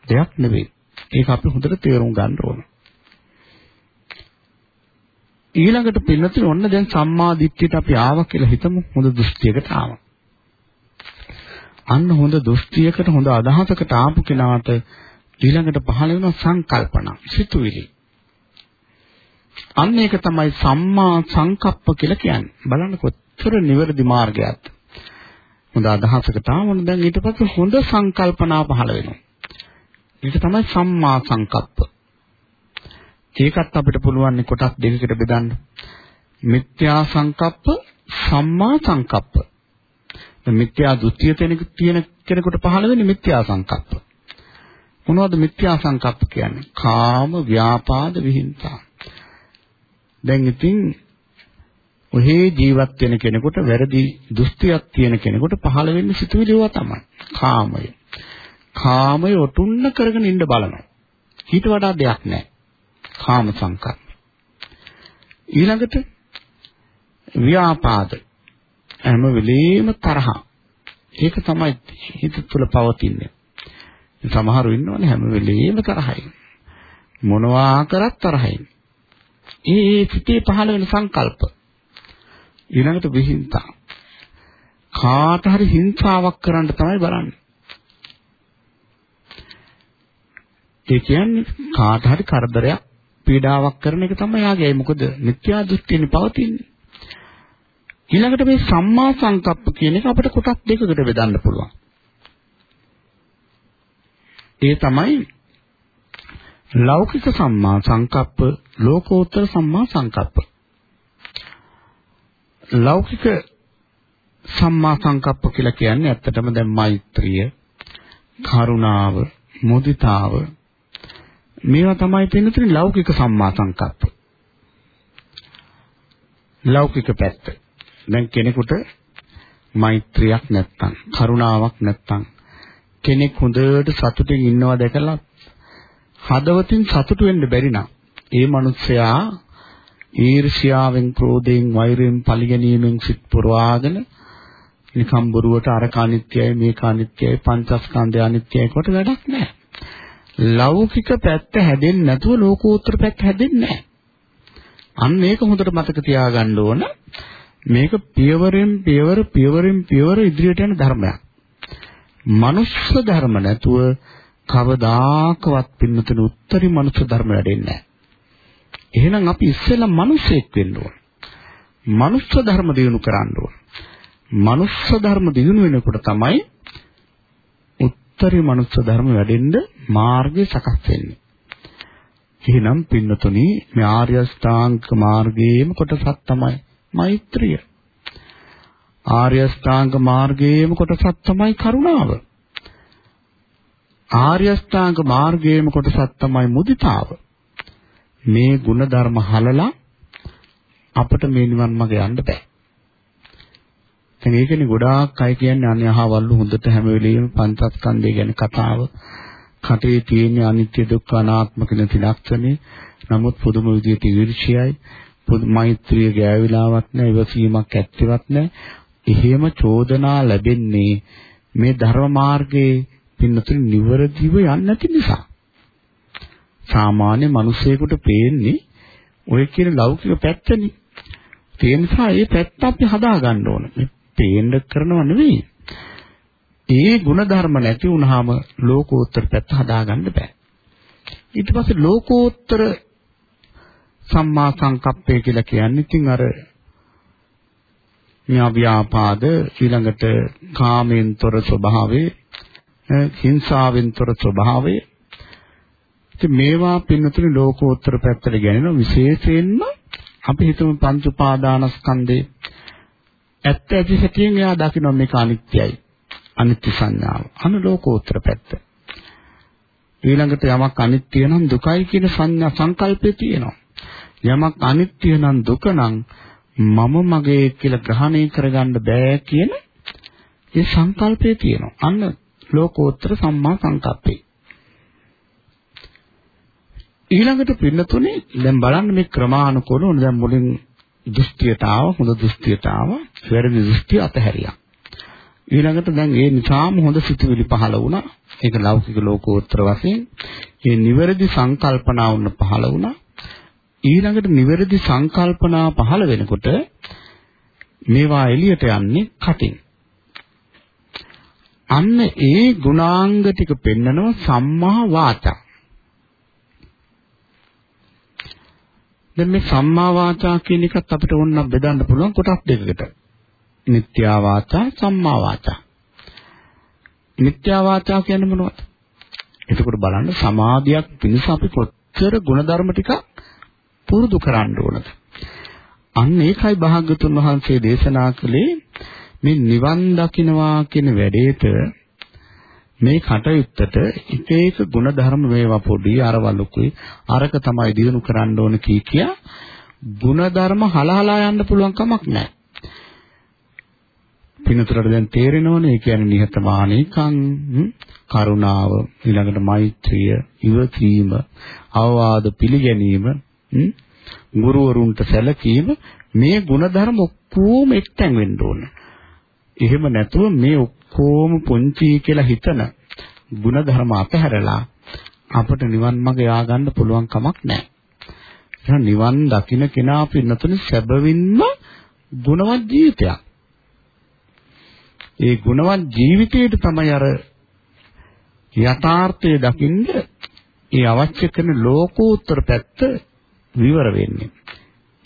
දෙයක් නෙවෙයි. ඒක අපි හොඳට තේරුම් ගන්න ඕන. ඊළඟට පින්නතුනේ ඔන්න දැන් සම්මාදිට්ඨියට අපි ආවා කියලා හිතමු හොඳ දෘෂ්ටියකට ආවා. අන්න හොඳ දෘෂ්ටියකට හොඳ අදහසකට ආපු කෙනාට ඊළඟට පහළ වෙන සංකල්පන සිතුවිලි. අන්න ඒක තමයි සම්මා සංකප්ප කියලා කියන්නේ. බලන්න කොච්චර නිවැරදි මාර්ගයක්ද. හොඳ අදහසකට ආවොත් දැන් ඊට පස්සේ හොඳ සංකල්පනා පහළ වෙනවා. ඒක තමයි සම්මා සංකප්ප. ඒකත් අපිට පුළුවන් කොටස් දෙකකට බෙදන්න. මිත්‍යා සංකප්ප, සම්මා සංකප්ප. මිත්‍යා දෘෂ්ටිය තියෙන කෙනෙකුට පහළ වෙන්නේ මිත්‍යා සංකප්ප. මොනවද මිත්‍යා සංකප්ප කියන්නේ? කාම, ව්‍යාපාද, විහිංසා. දැන් ඉතින් ඔහේ ජීවත් වෙන කෙනෙකුට වැරදි දෘෂ්ටියක් තියෙන කෙනෙකුට පහළ වෙන්නේ සිතුවිලි ඒවා තමයි. කාමය. කාමය ඔටුන්න කරගෙන ඉන්න බලනවා. ඊට වඩා දෙයක් නැහැ. කාම සංකල්ප. ඊළඟට ව්‍යාපාද. හැම වෙලෙම තරහ. ඒක තමයි හිත තුළ පවතින්නේ. සමහරු ඉන්නවනේ හැම වෙලෙම තරහයි. මොනවා කරත් තරහයි. ඒ සිතේ පහළ වෙන සංකල්ප. ඊළඟට විහිංසා. කාට හරි හිංසාවක් කරන්න තමයි බලන්නේ. ඒ කියන්නේ කාට හරි කරදරයක් පීඩාවක් කරන එක තමයි යාගේ. මොකද මිත්‍යා දෘෂ්ටියනේ පවතින්නේ. ඊළඟට මේ සම්මා සංකප්ප කියන එක අපිට කොටස් දෙකකට බෙදන්න පුළුවන්. ඒ තමයි ලෞකික සම්මා සංකප්ප, ලෝකෝත්තර සම්මා සංකප්ප. ලෞකික සම්මා සංකප්ප කියලා කියන්නේ ඇත්තටම දැන් මෛත්‍රිය, කරුණාව, මුදිතාව මේවා තමයි තියෙන්නේ ලෞකික සම්මා සංකප්ප. ලෞකික පැත්ත. දැන් කෙනෙකුට මෛත්‍රියක් නැත්තම්, කරුණාවක් නැත්තම් කෙනෙක් හොඳට සතුටින් ඉන්නවා දැකලා හදවතින් සතුටු වෙන්න බැරි නම් ඒ මනුස්සයා ඊර්ෂ්‍යාවෙන්, ක්‍රෝධයෙන්, වෛරයෙන්, පරිගැනීමෙන් සිත් පුරවාගෙන නිකම් බොරුවට අර අනිත්‍යයි මේක අනිත්‍යයි පංචස්කන්ධය අනිත්‍යයි කොට වැඩක් නැහැ. ලෞකික පැත්ත හැදෙන්නේ නැතුව ලෝකෝත්තර පැත්ත හැදෙන්නේ නැහැ. අන්න ඒක හොඳට මතක තියාගන්න ඕන. මේක පියවරෙන් පියවර පියවරෙන් පියවර ඉදිරියට යන ධර්මයක්. මනුස්ස ධර්ම නැතුව කවදාකවත් පින්නතුන උත්තරී මනුස්ස ධර්ම වැඩෙන්නේ නැහැ. එහෙනම් අපි ඉස්සෙල්ලා මිනිසෙක් වෙන්න ඕන. මනුස්ස ධර්ම දිනු කරන්න ඕන. මනුස්ස ධර්ම දිනු වෙනකොට තමයි උත්තරී මනුස්ස ධර්ම වැඩෙන්න මාර්ගය සකස් වෙන්නේ. එහෙනම් පින්නතුනි මේ ආර්ය අෂ්ටාංග මාර්ගයේම කොටසක් තමයි මෛත්‍රිය. ආර්ය අෂ්ටාංග මාර්ගයේම කොටසක් තමයි කරුණාව. ආර්ය අෂ්ටාංග මාර්ගයේම කොටසක් තමයි මුදිතාව. මේ ගුණ ධර්ම හලලා අපිට මේ නිවන් මඟ යන්න බෑ. දැන් ඒකනේ ගොඩාක් අය කියන්නේ අනේ අහවල්ලු හොඳට හැම වෙලෙම පංචස්කන්ධය ගැන කතාව. කටේ තියෙන අනිත්‍ය දුක්ඛ අනාත්ම කියන ත්‍රිලක්ෂණේ. නමුත් පුදුම විදියට ඊර්ෂ්‍යයි. පුදු මෛත්‍රිය ගෑවිලාවක් නැහැ, ඉවසීමක් ඇත්තෙවත් නැහැ. එහෙම චෝදනා ලැබෙන්නේ මේ ධර්ම මාර්ගයේ පින්නතුනි නිවරදිව යන්නේ නැති නිසා. සාමාන්‍ය මිනිසෙකුට පේන්නේ ඔය කියන ලෞකික පැත්තනේ. ඒ නිසා මේ පැත්ත අපි හදා ගන්න ඕන. මේ පේන්න කරනව නෙවෙයි. ඒ ಗುಣධර්ම නැති වුනහම ලෝකෝත්තර පැත්ත හදා ගන්න බෑ. ඊට පස්සේ ලෝකෝත්තර සම්මා සංකප්පය කියලා කියන්නේ ඉතින් අර න්‍යා ව්‍යාපාද ඊළඟට කාමෙන්තර ස්වභාවය හිංසාවෙන්තර ස්වභාවය. ඉතින් මේවා පින්නතුනි ලෝකෝත්තර පැත්තට ගැනෙන විශේෂයෙන්ම අපි හිතමු පංච උපාදානස්කන්ධේ ඇත්ත ඇති සැටියෙන් එයා දකින්න මේක අනිත්‍යයි. අනිත්‍ය සංඥාව. අන ලෝකෝත්තර පැත්ත. ඊළඟට යමක් අනිත්‍ය නම් දුකයි කියන සංඥා සංකල්පේ තියෙනවා. යමක් අනිත්‍ය නම් දුක නම් මම මගේ කියලා ග්‍රහණය කරගන්න බෑ කියන ඒ සංකල්පය තියෙනවා. අන්න ලෝකෝත්තර සම්මා සංකප්පේ. ඊළඟට පින්නතුනේ දැන් බලන්න මේ ක්‍රමානුකූලව ඕන දැන් මුලින් දෘෂ්ටියට ආව හොඳ දෘෂ්ටියට ආව වැරදි දෘෂ්ටිය අතහැරියා. ඊළඟට දැන් ඒ නිසාම හොඳ සිතුවිලි පහළ වුණා. ඒක ලෞකික ලෝකෝත්තර වශයෙන් මේ නිවැරදි සංකල්පනා වුණ පහළ වුණා. ඊළඟට නිවැරදි සංකල්පනා පහළ වෙනකොට මේවා එළියට යන්නේ කටින්. අන්න ඒ ගුණාංග ටික පෙන්නනවා සම්මා වාචා. දැන් මේ සම්මා වාචා කියන එකත් අපිට ඕනනම් බෙදන්න පුළුවන් කොටස් දෙකකට. මිත්‍යා වාචා සම්මා වාචා. මිත්‍යා වාචා කියන්නේ මොනවද? එතකොට බලන්න සමාධියක් පිණිස අපි කොච්චර ಗುಣධර්ම ටිකක් පුරුදු කරන්න ඕනද? අන්න ඒකයි භාග්‍යතුන් වහන්සේ දේශනා කළේ මේ නිවන් දකින්නවා කියන වැඩේට මේ කටයුත්තට එක එක ගුණ ධර්ම මේවා පොඩි අරව ලොකුයි අරක තමයි දිනු කරන්න ඕන කී කියා ගුණ ධර්ම හලහලා යන්න පුළුවන් කමක් නැහැ. පිනතරට දැන් තේරෙනවනේ ඒ කියන්නේ නිහතමානීකම් කරුණාව ඊළඟට මෛත්‍රිය ඉවසීම අවවාද පිළිගැනීම ගුරුවරුන්ට සැලකීම මේ ಗುಣධර්ම ඔක්කොම එක්තැන් වෙන්න ඕන. එහෙම නැතුව මේ ඔක්කොම පුංචි කියලා හිතන ಗುಣධර්ම අපහැරලා අපට නිවන් මඟ යා ගන්න පුළුවන් කමක් නැහැ. එහෙනම් නිවන් දකින්න කෙනා පින්නතුනි සැබවින්ම ගුණවත් ජීවිතයක්. ඒ ගුණවත් ජීවිතයට තමයි අර යථාර්ථය දකින්න ඒ අවශ්‍ය කරන ලෝකෝත්තර පැත්ත විවර වෙන්නේ.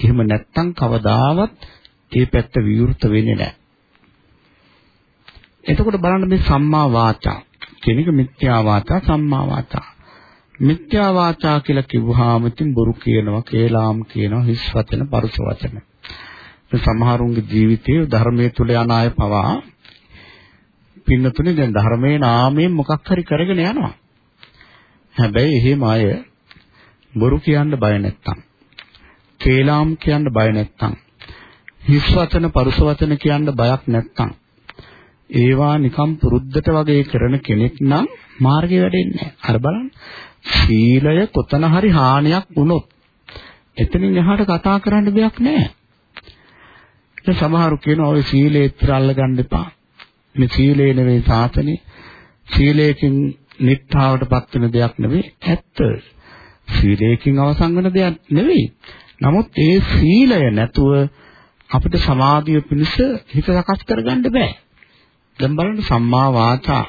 එහෙම නැත්තම් කවදාවත් ඒ පැත්ත විවෘත වෙන්නේ නැහැ. එතකොට බලන්න මේ සම්මා වාචා කියන එක මිත්‍යා වාචා සම්මා වාචා. මිත්‍යා වාචා කියලා කිව්වහම ඉතින් බොරු කියනවා, කේලාම් කියනවා, හිස් වචන, පරුස වචන. සමහරුන්ගේ ජීවිතයේ ධර්මයේ තුල යන අය පවා පින්නතුනේ දැන් ධර්මයේ නාමයෙන් මොකක් හරි කරගෙන යනවා. හැබැයි එහෙම අය බොරු කියන්න බය නැත්තම්, කේලාම් කියන්න බය නැත්තම්, හිස් වචන, පරුස වචන කියන්න බයක් නැත්තම් ඒවා නිකම් පුරුද්දට වගේ කරන කෙනෙක් නම් මාර්ගේ වැඩෙන්නේ නැහැ. අර බලන්න. සීලය කොතන හරි හානියක් වුණොත් එතනින් එහාට කතා කරන්න දෙයක් නැහැ. දැන් සමහරු කියනවා ඔය සීලේ ඉතර අල්ලගන්න එපා. මේ සීලේ නෙවෙයි සාසනේ. සීලයෙන් නිත්තාවටපත් වෙන දෙයක් නෙවෙයි ඇත්ත. සීලයෙන් අවසන් වෙන දෙයක් නෙවෙයි. නමුත් ඒ සීලය නැතුව අපිට සමාධිය පිණිස හිත සකස් කරගන්න බෑ. දැන් බලන්න සම්මා වාචා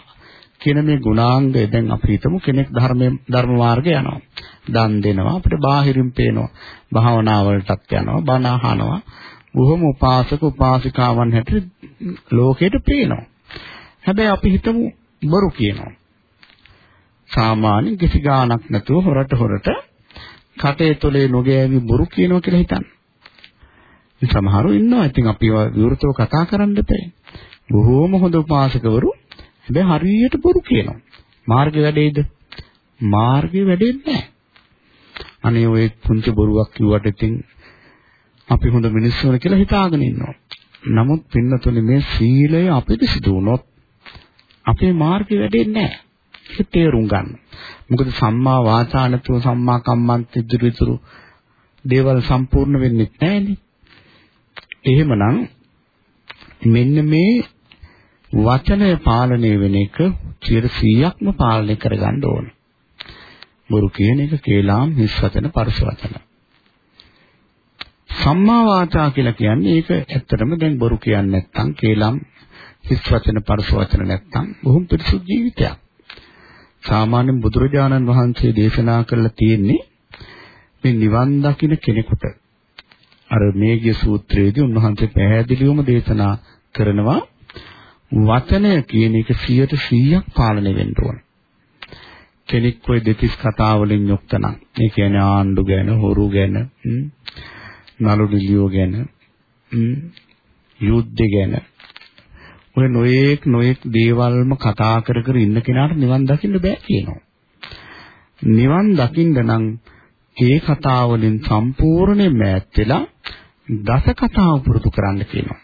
කියන මේ ගුණාංගය දැන් අපි හිතමු කෙනෙක් ධර්මයේ ධර්ම මාර්ගේ යනවා. දන් දෙනවා අපිට බාහිරින් පේනවා. භාවනා වලටත් යනවා, බණ අහනවා. බොහොම උපාසක උපාසිකාවන් හැටියට ලෝකෙට පේනවා. හැබැයි අපි හිතමු බොරු කියනවා. සාමාන්‍ය කිසි ගාණක් නැතුව හොරට හොරට කටේ තොලේ නොගෑවි බොරු කියනවා කියලා හිතන්න. සමහරව ඉන්නවා. ඉතින් අපි විවෘතව කතා කරන්න දෙපේ. බොහෝම හොඳ උපාසකවරු හැබැයි හරියට බොරු කියනවා. මාර්ගය වැඩේද? මාර්ගය වැඩෙන්නේ නැහැ. අනේ ඔය පුංචි බොරුවක් කිව්වට ඉතින් අපි හොඳ මිනිස්සු වෙන කියලා හිතාගෙන ඉන්නවා. නමුත් පින්නතුනේ මේ සීලය අපිරිසිදු වුණොත් අපේ මාර්ගය වැඩෙන්නේ නැහැ. ඒක තේරුම් ගන්න. මොකද සම්මා වාචා නැතුව සම්මා කම්මන්ත ඉදිරි ඉතුරු දේවල් සම්පූර්ණ වෙන්නේ නැහැනේ. එහෙමනම් මෙන්න මේ වචනය පාලනය වෙන එක 100%ක්ම පාලනය කරගන්න ඕන. බොරු කියන එක කේලාම් හිස් වචන පරස වචන. සම්මා වාචා කියලා කියන්නේ ඒක ඇත්තටම දැන් බොරු කියන්නේ නැත්නම් කේලාම් හිස් වචන පරස වචන නැත්නම් බොහොම පිරිසුදු ජීවිතයක්. සාමාන්‍ය බුදුරජාණන් වහන්සේ දේශනා කළා තියෙන්නේ මේ නිවන් දකින්න කෙනෙකුට අර මේගිය සූත්‍රයේදී උන්වහන්සේ පැහැදිලිවම දේශනා කරනවා වචනය කියන එක 100%ක් පාලනය වෙන්න ඕන. කෙනෙක් ඔය දෙතිස් කතා වලින් යුක්ත නම් ඒ කියන්නේ ආණ්ඩු ගැන, හොරු ගැන, නළු නිලියෝ ගැන, යුද්ධ ගැන ඔය නොයේක් නොයේක් දේවල්ම කතා කර කර ඉන්න කෙනාට නිවන් දකින්න බෑ කියනවා. නිවන් දකින්න නම් ඒ කතා වලින් සම්පූර්ණයෙන්ම ඈත් වෙලා දස කතාව පුරුදු කරන්න කියනවා.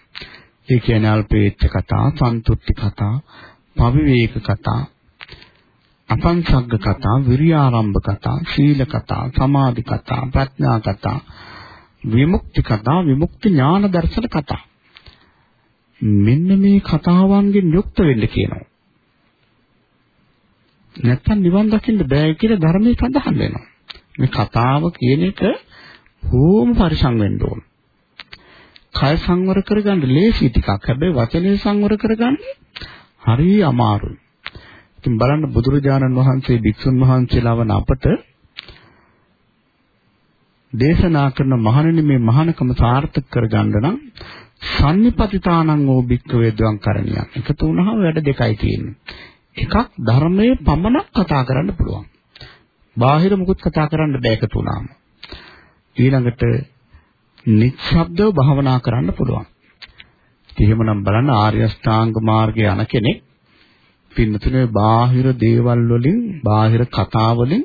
ඒ කියන්නේ අල්පේච්ඡ කතා, සන්තුට්ටි කතා, පවිවේක කතා, අපංසග්ග කතා, විරියාරම්භ කතා, සීල කතා, සමාධි කතා, ප්‍රඥා කතා, විමුක්ති කතා, විමුක්ති ඥාන දර්ශන කතා. මෙන්න මේ කතාවන්ගෙන් යුක්ත වෙන්න කියනවා. නැත්තම් නිවන් දකින්න බෑ කියලා ධර්මයේ සඳහන් වෙනවා. මේ කතාව කියන එක බොහොම පරිසම් වෙන්න ඕන. කය සංවර කරගන්න ලේසි ටිකක්. හැබැයි වචනේ සංවර කරගන්න හරි අමාරුයි. ඉතින් බලන්න බුදුරජාණන් වහන්සේ භික්ෂුන් වහන්සේලා වන අපට දේශනා කරන මහණෙනි මේ මහානකම සාර්ථක කරගන්න නම් සම්නිපතිතානං ඕ භික්ඛවේ ද්වං කරණියක්. එකතු වුණාම වැඩ දෙකයි තියෙන්නේ. එකක් ධර්මයේ පමණක් කතා කරන්න පුළුවන්. බාහිර මුකුත් කතා කරන්න බෑ එකතු වුණාම. ඊළඟට නිශ්ශබ්දව භාවනා කරන්න පුළුවන්. එහෙමනම් බලන්න ආර්ය අෂ්ටාංග මාර්ගයේ යන කෙනෙක් පින්නතුනේ බාහිර දේවල් වලින් බාහිර කතා වලින්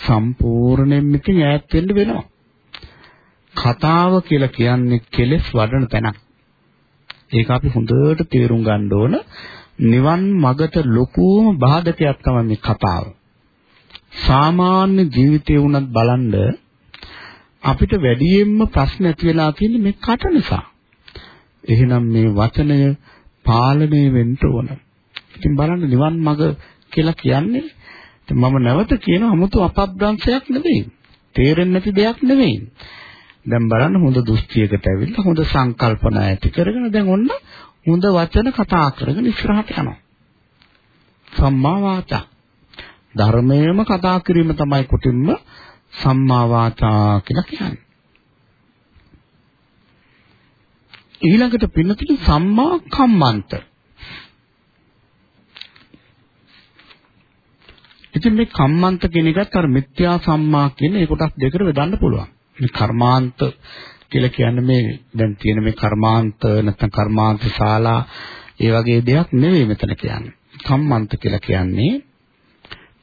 සම්පූර්ණයෙන්ම ඉතින් ඈත් වෙන්න වෙනවා. කතාව කියලා කියන්නේ කෙලෙස් වඩන තැනක්. ඒක අපි හොඳට තේරුම් ගන්න ඕන. නිවන් මගට ලොකුම බාධකයක් තමයි මේ කතාව. සාමාන්‍ය ජීවිතේ වුණත් බලන්න අපිට වැඩියෙන්ම ප්‍රශ්න ඇති වෙලා තියෙන්නේ මේ කට නිසා. එහෙනම් මේ වචනය පාලනය වෙන්න ඕන. ඉතින් බලන්න නිවන් මඟ කියලා කියන්නේ මම නැවත කියන 아무තු අපබ්‍රංශයක් නෙවෙයි. තේරෙන්නේ නැති දෙයක් නෙවෙයි. දැන් බලන්න හොඳ දෘෂ්ටියකට ඇවිල්ලා හොඳ සංකල්පනා ඇති කරගෙන දැන් ඔන්න හොඳ වචන කතා කරගෙන ඉස්සරහට යනවා. සම්මා වාචා. ධර්මයේම කතා කිරීම තමයි කොටින්ම සම්මා වාචා කියලා කියන්නේ. ඊළඟට පින්නතුනි සම්මා කම්මන්ත. ඉතින් මේ කම්මන්ත කියන එකත් අර මිත්‍යා සම්මා කියන ඒ කොටස් දෙකට බෙදන්න පුළුවන්. මේ කර්මාන්ත කියලා කියන්නේ මේ දැන් තියෙන මේ කර්මාන්ත නැත්නම් කර්මාන්ත ශාලා ඒ වගේ දෙයක් නෙවෙයි මෙතන කියන්නේ. කම්මන්ත කියලා කියන්නේ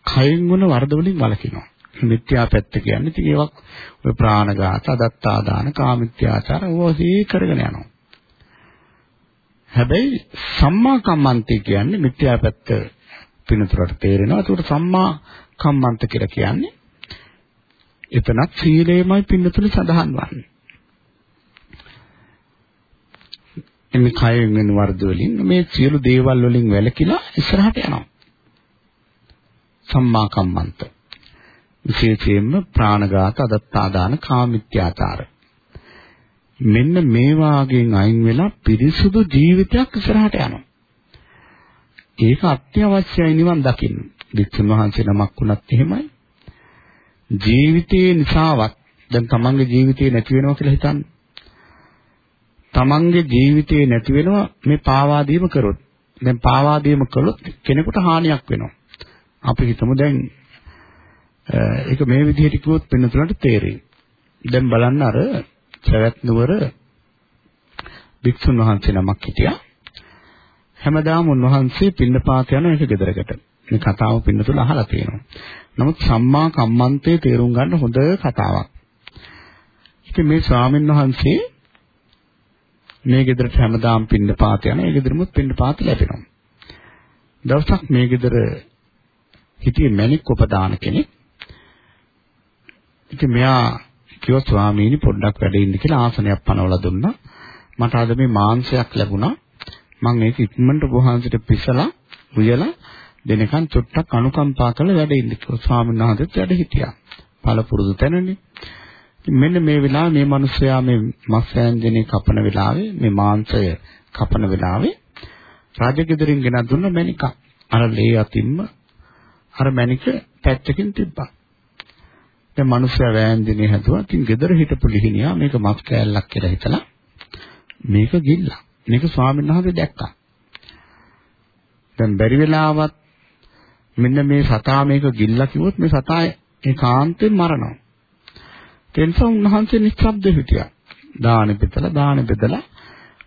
කයින් වුණ වරද වලින් වළකිනවා. මිත්‍යා පැත්ත කියන්නේ ඉතින් ඒවක් ඔය ප්‍රාණඝාත, අදත්තාදාන, කාමිත්‍යාචාර ඕවා කරගෙන යනවා. හැබැයි සම්මා කම්මන්තේ කියන්නේ මිත්‍යා පැත්ත පිනතුරට තේරෙනවා. ඒකට සම්මා කම්මන්ත කියලා කියන්නේ එතනත් සීලයමයි පින්නතුනේ සඳහන් වන්නේ. එන්නේ කයෙන් වෙන වර්ධ වලින් මේ සියලු දේවල් වලින් වැළකීලා ඉස්සරහට යනවා. සම්මා කම්මන්ත. විශේෂයෙන්ම ප්‍රාණඝාත, අදත්තාදාන, කාමිත්‍යාචාර. මෙන්න මේ වාගෙන් අයින් වෙලා පිරිසුදු ජීවිතයක් ඉස්සරහට යනවා. ඒක අත්‍යවශ්‍යයි නිවන් දකින්න. වික්ෂුන් වහන්සේ නමක් වුණත් එහෙමයි. ජීවිතේ නිසාවත් දැන් තමන්ගේ ජීවිතේ නැති වෙනවා කියලා හිතන්න. තමන්ගේ ජීවිතේ නැති වෙනවා මේ පාවා දීම කරොත්. දැන් පාවා දීම කළොත් කෙනෙකුට හානියක් වෙනවා. අපි හිතමු දැන් ඒක මේ විදිහට කිව්වොත් වෙනතුලට තේරෙයි. දැන් බලන්න අර සවැත් නුවර භික්ෂුන් වහන්සේ නමක් හිටියා. හැමදාම උන්වහන්සේ පින්නපාත යන එක ගෙදරකට. මේ කතාව පින්නතුල අහලා තියෙනවා. නමුත් සම්මා කම්මන්තේ තේරුම් ගන්න හොඳ කතාවක්. ඉතින් මේ ස්වාමීන් වහන්සේ මේ ගෙදරට හැමදාම පින්නපාත යන ඒ ගෙදරමුත් පින්නපාත ලැබෙනවා. දවසක් මේ ගෙදර හිටියේ මණික් උපදාන කෙනෙක්. ඉතින් මෙයා කිව්වා ස්වාමීනි පොඩ්ඩක් වැඩ ඉන්න කියලා ආසනයක් පනවලා දුන්නා. මට අද මේ මාංශයක් ලැබුණා. මම ඒක ඉක්මනට වහන්සේට පිසලා උයලා දෙනකන් චුට්ටක් අනුකම්පා කරලා වැඩ ඉන්න කිව්වා. ස්වාමීන් වහන්සේත් වැඩ හිටියා. පළපුරුදු තැනනේ. මෙන්න මේ වෙලාවේ මේ මිනිස්සයා මේ මස් වෑංජනේ කපන වෙලාවේ මේ මාංශය කපන වෙලාවේ රාජගෙදරින් ගෙනත් දුන්න මණික. අර ලේ අතින්ම අර මණික පැත්තකින් තිබ්බා. දැන් මිනිස්සයා වෑංජනේ හැදුවා. ඉතින් ගෙදර හිටපු ලිහිණියා මේක මස් කෑල්ලක් කියලා හිතලා මේක ගිල්ලා. මේක ස්වාමීන් වහන්සේ දැක්කා. දැන් බැරි වෙලාවත් මෙන්න මේ සතා මේක ගිල්ලා කිව්වොත් මේ සතා ඒකාන්තයෙන් මරනවා. ඒ නිසා උන්වහන්සේ නිශ්ශබ්ද හිටියා. දාන බෙදලා දාන බෙදලා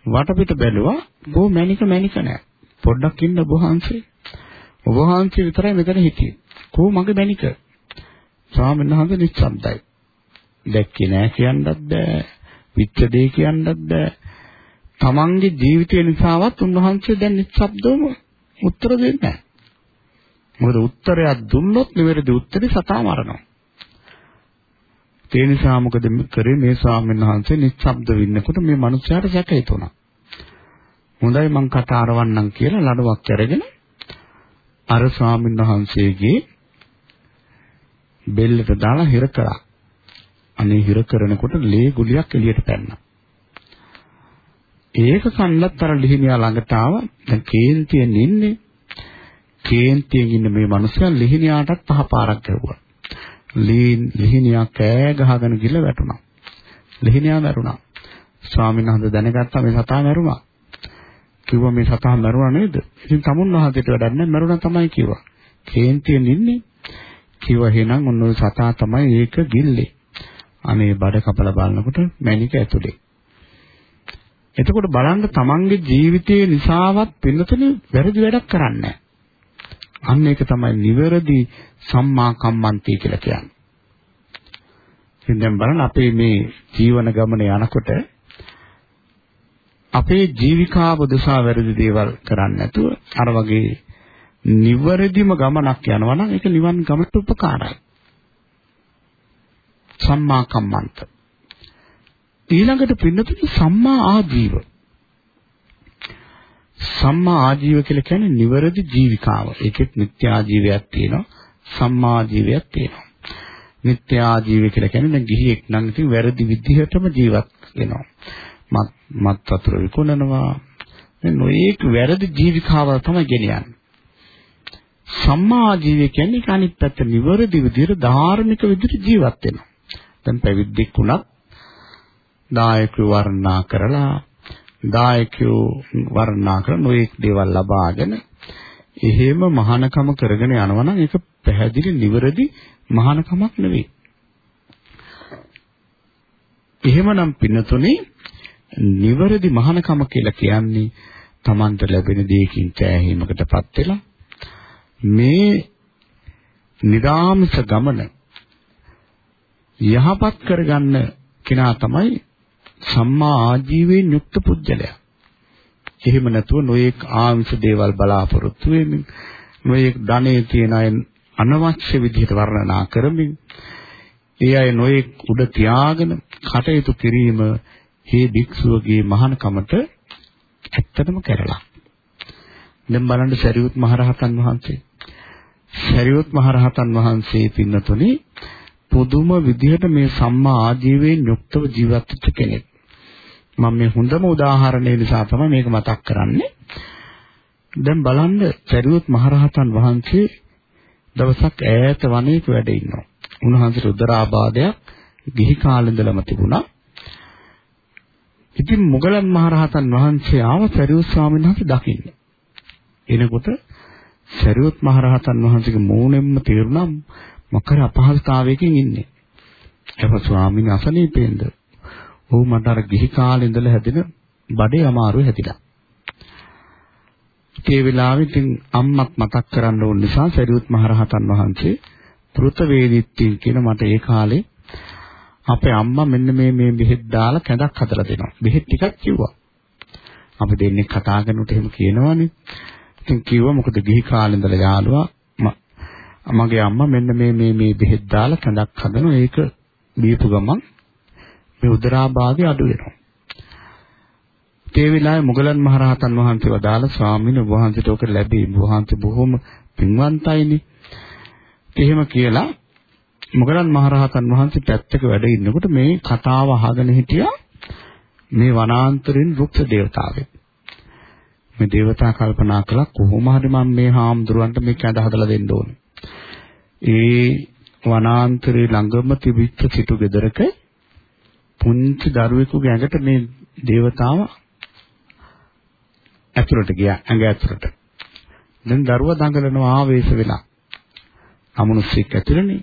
වටපිට බැලුවා. බෝ මැනික මැනික නෑ. පොඩ්ඩක් ඉන්න ඔබ වහන්සේ. ඔබ වහන්සේ විතරයි මෙතන හිටියේ. කෝ මගේ මැනික? ස්වාමීන් වහන්සේ නිශ්ශබ්දයි. දැක්කේ නෑ කියන්නත් බෑ. විච්ඡ දෙය කියන්නත් බෑ. තමන්ගේ ජීවිතය නිසාවත් උන්වහන්සේ දැන් නිශ්ශබ්දවම උත්තර දෙන්නේ නැහැ. මොකද උත්තරයක් දුන්නොත් නිවැරදි උත්තරේ සතා මරනවා. ඒ නිසා මොකද කරේ මේ ස්වාමීන් වහන්සේ නිශ්ශබ්ද වෙන්නකොට මේ මනුස්සයාට සැක හිතුණා. හොඳයි මං කතා අරවන්නම් කියලා ලඩුවක් අරගෙන අර ස්වාමීන් වහන්සේගේ බෙල්ලට දාලා හිර කරා. අනේ හිර කරනකොට ලේ ගුලියක් එළියට පැන්නා. ඒක කන්නත් අර ලිහිණියා ළඟට ආවා. දැන් කේන්තියෙන් ඉන්නේ. කේන්තියෙන් ඉන්න මේ මනුස්සයා ලිහිණියාටත් පහ පාරක් ගැහුවා. ලිහිණියා කෑ ගහගෙන ගිල වැටුණා. ලිහිණියා මැරුණා. ස්වාමීන් වහන්සේ දැනගත්තා මේ සතා මැරුණා. කිව්වා මේ සතා මැරුණා නේද? ඉතින් තමුන් වහන්සේට වැඩක් නැහැ මැරුණා තමයි කිව්වා. කේන්තියෙන් ඉන්නේ. කිව්වා එහෙනම් ඔන්න ඔය සතා තමයි ඒක ගිල්ලේ. අනේ බඩ කපලා බලනකොට මැණික ඇතුලේ. එතකොට බලන්න තමන්ගේ ජීවිතයේ නිසාවත් පින්නතුනේ වැරදි වැඩක් කරන්නේ අන්න ඒක තමයි නිවැරදි සම්මා කම්මන්තය කියලා කියන්නේ. ඉතින් දැන් බලන්න අපේ මේ ජීවන ගමන යනකොට අපේ ජීවිකාව දසා වැරදි දේවල් කරන්නේ නැතුව අර වගේ නිවැරදිම ගමනක් යනවා නම් ඒක නිවන් ගමට උපකාරයි. සම්මා කම්මන්ත. ඊළඟට පින්නතුනි සම්මා ආජීව. සම්මා ආජීව කියලා කියන්නේ නිවැරදි ජීවිකාව. ඒකෙත් නිත්‍ය ආජීවයක් තියෙනවා. සම්මා ආජීවයක් තියෙනවා. නිත්‍ය ආජීවය කියලා කියන්නේ දැන් ගිහියෙක් නම් ඉතින් වැරදි විදිහටම ජීවත් වෙනවා. මත් මත් වතුර විකුණනවා. මේ නොයේක වැරදි ජීවිකාව තමයි ගෙනියන්නේ. සම්මා ආජීවය කියන්නේ අනිත් පැත්ත නිවැරදි විදිහට ධාර්මික විදිහට ජීවත් වෙනවා. දැන් පැවිද්දෙක් වුණත් දායකයෝ වර්ණනා කරලා දායකයෝ වර්ණනා කරන නොඑක් දේවල් ලබාගෙන එහෙම මහානකම කරගෙන යනවා නම් ඒක පැහැදිලි නිවැරදි මහානකමක් නෙවෙයි. එහෙමනම් පින්නතුනේ නිවැරදි මහානකම කියලා කියන්නේ Tamanට ලැබෙන දෙයකින් කෑහීමකටපත් වෙලා මේ නිරාමස ගමන යහපත් කරගන්න කෙනා තමයි සම්මා ආජීවයෙන් යුක්ත පුජ්‍යලයා. එහෙම නැතුව නොයේක් ආංශ දේවල් බලාපොරොත්තු වෙමින් නොයේක් ධනෙ තියන අය අනවශ්‍ය විදිහට වර්ණනා කරමින් ඒ අය නොයේක් උඩ තියාගෙන කටයුතු කිරීම හේ භික්ෂුවගේ මහානකමට ඇත්තටම කරලා. දැන් බලන්න සරියුත් මහරහතන් වහන්සේ. සරියුත් මහරහතන් වහන්සේ පින්නතුනේ පුදුම විදිහට මේ සම්මා ආජීවයෙන් යුක්තව ජීවත් වෙච්ච කෙනෙක්. මම මේ හොඳම උදාහරණය නිසා තමයි මේක මතක් කරන්නේ. දැන් බලන්න සරියුත් මහරහතන් වහන්සේ දවසක් ඈත වනයේක වැඩ ඉන්නවා. උන්වහන්සේට උදරාබාධයක් ගිහි කාලේ ඉඳලම තිබුණා. ඉතින් මොගලන් මහරහතන් වහන්සේ ආව සරියුත් ස්වාමීන් වහන්සේ දකින්න. එනකොට සරියුත් මහරහතන් වහන්සේගේ මූණෙන්ම තේරුණා මොකර අපහසුතාවයකින් ඉන්නේ. එහම ස්වාමීන් අසනීපෙන්ද. ඔව් මට අර ගිහි කාලේ ඉඳලා හැදෙන බඩේ අමාරුව හැදිලා. ඒ වෙලාවේ ඉතින් අම්මත් මතක් කරන්න ඕන නිසා සරියුත් මහරහතන් වහන්සේ පෘත වේදිත්තිය කියන මට ඒ කාලේ අපේ අම්මා මෙන්න මේ මේ බෙහෙත් දාලා කැඳක් හදලා දෙනවා. බෙහෙත් ටිකක් කිව්වා. අපි දෙන්නේ කතා කරනකොට එහෙම කියනවනේ. ඉතින් කිව්වා මොකද ගිහි කාලේ ඉඳලා යාළුවා මගේ අම්මා මෙන්න මේ මේ මේ බෙහෙත් දාලා කඳක් හදනවා ඒක බීපු ගමන් මේ උදරාබාධය අඩු වෙනවා. ඒ වෙලාවේ මොගලන් මහරහතන් වහන්සේ වදාළ ස්වාමීන් වහන්සේට ඔක ලැබී වහන්සේ බොහොම පින්වන්තයිනේ. එහෙම කියලා මොගලන් මහරහතන් වහන්සේ පැත්තක වැඩ ඉන්නකොට මේ කතාව අහගෙන හිටියා මේ වනාන්තරෙන් රුක්ෂ දේවතාවෙක්. මේ දේවතා කල්පනා කළා කොහොම හරි මම මේ හාමුදුරුවන්ට මේක ඇඳ හදලා දෙන්න ඕනේ. ඒ වනාන්තරේ ළඟම තිබිච්ච සිටු ගෙදරක පුංචි දරුවෙකුගේ ඇඟට මේ దేవතාව ඇතුළට ගියා ඇඟ ඇතුළට. දැන් දරුවා දඟලනවා ආවේශ වෙලා. අමනුෂ්‍යෙක් ඇතුළනේ.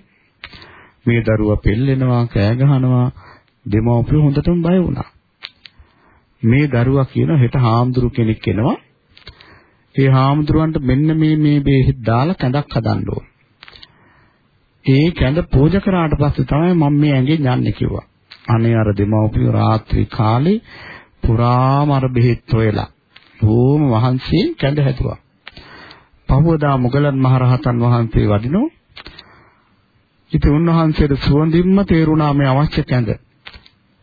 මේ දරුවා පෙල්ලෙනවා කෑ ගහනවා දෙමව්පියෝ හොඳටම බය වුණා. මේ දරුවා කියන හෙට හාමුදුරු කෙනෙක් එනවා. ඒ හාමුදුරුවන්ට මෙන්න මේ මේ බෙහෙත් දාලා කැඳක් හදන්න ඕන. ඒ කැඳ පූජා කරාට පස්සේ තමයි මම මේ ඇඟෙන් යන්නේ කිව්වා. අනේ අර දෙමව්පියෝ රාත්‍රී කාලේ පුරාම අර බෙහෙත් හොයලා බොහොම වහන්සියෙන් කැඳ හැදුවා. පහවදා මුගලන් මහරහතන් වහන්සේ වඩිනෝ. ඉතින් උන්වහන්සේට සුවඳින්ම තේරුණා මේ අවශ්‍ය කැඳ.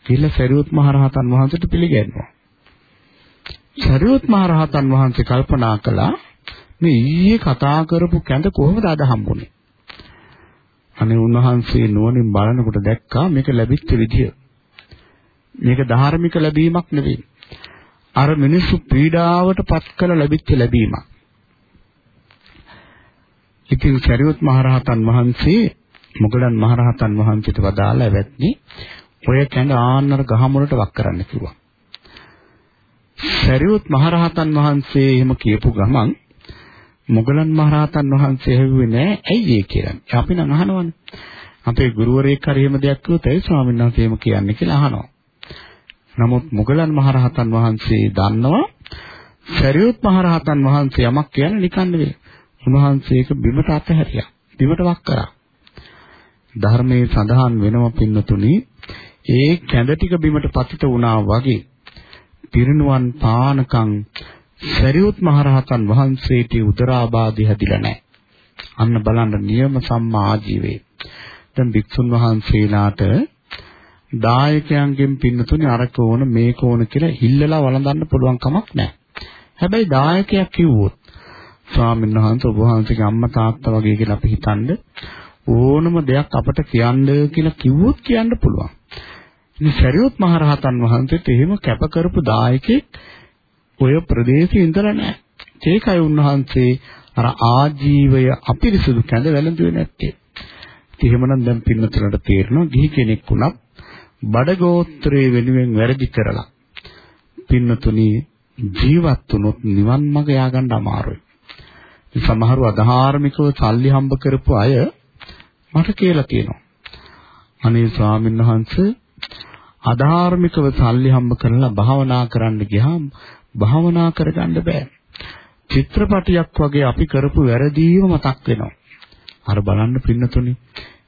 කියලා සරියුත් මහරහතන් වහන්සේට පිළිගන්නවා. සරියුත් මහරහතන් වහන්සේ කල්පනා කළා මේ ඊයේ කතා කරපු කැඳ කොහොමද අද හම්බුනේ? අනේ උන්වහන්සේ නුවණින් බලනකොට දැක්කා මේක ලැබිච්ච විදිය. මේක ධාර්මික ලැබීමක් නෙවෙයි. අර මිනිස්සු පීඩාවට පත් කළ ලැබිච්ච ලැබීමක්. ඉතින් සරියුත් මහරහතන් වහන්සේ මොගලන් මහරහතන් වහන්සේට වදාලා වැත්නි ඔය කැඳ ආන්නර ගහමුලට වක් කරන්න කිව්වා. සරියුත් මහරහතන් වහන්සේ එහෙම කියපු ගමන් මොගලන් මහරහතන් වහන්සේ හැව්වේ නෑ ඇයි ඒ කියලා. අපි නම් අහනවනේ. අපේ ගුරුවරයෙක් හරි එහෙම දෙයක් කිව්වොත් ඒ ස්වාමීන් වහන්සේ එහෙම කියන්නේ කියලා අහනවා. නමුත් මොගලන් මහරහතන් වහන්සේ දන්නවා සරියුත් මහරහතන් වහන්සේ යමක් කියන්නේ නිකන් නෙවෙයි. උන්වහන්සේ ඒක බිමට අතහැරියා. බිමට වක් කරා. ධර්මයේ සඳහන් වෙනව පින්නතුනි ඒ කැඳ ටික බිමට පතිත වුණා වගේ පිරිනුවන් පානකම් සරියුත් මහරහතන් වහන්සේට උදරාබාධය හැදිලා නැහැ. අන්න බලන්න නියම සම්මා ආජීවයේ. දැන් භික්ෂුන් වහන්සේලාට දායකයන්ගෙන් පින්නතුනේ අරක ඕන මේක ඕන කියලා ඉල්ලලා වළඳන්න පුළුවන් කමක් නැහැ. හැබැයි දායකයා කිව්වොත් ස්වාමීන් වහන්සේ ඔබ වහන්සේගේ අම්මා තාත්තා වගේ කියලා අපි හිතනද ඕනම දෙයක් අපට කියන්න කියලා කිව්වොත් කියන්න පුළුවන්. ඉතින් සරියුත් මහරහතන් වහන්සේට එහෙම කැප කරපු දායකෙක් ඔය ප්‍රදේශයේ ඉඳලා නැහැ. ඒකයි උන්වහන්සේ අර ආජීවය අපිරිසුදු කැඳ වැළඳුවේ නැත්තේ. ඉතින් එහෙමනම් දැන් පින්නතුලට තේරෙනවා ගිහි කෙනෙක් වුණත් බඩගෝත්‍රයේ වෙනුවෙන් වැරදි කරලා පින්නතුනි ජීවත් වුණොත් නිවන් මඟ ය아가න්න අමාරුයි. සමහරව අධාර්මිකව සල්ලි හම්බ කරපු අය මට කියලා කියනවා. අනේ ස්වාමීන් වහන්සේ අධාර්මිකව සල්ලි හම්බ කරලා භාවනා කරන්න ගියාම භාවනා කරගන්න බෑ. චිත්‍රපටියක් වගේ අපි කරපු වැරදීම මතක් වෙනවා. අර බලන්න පින්නතුනි.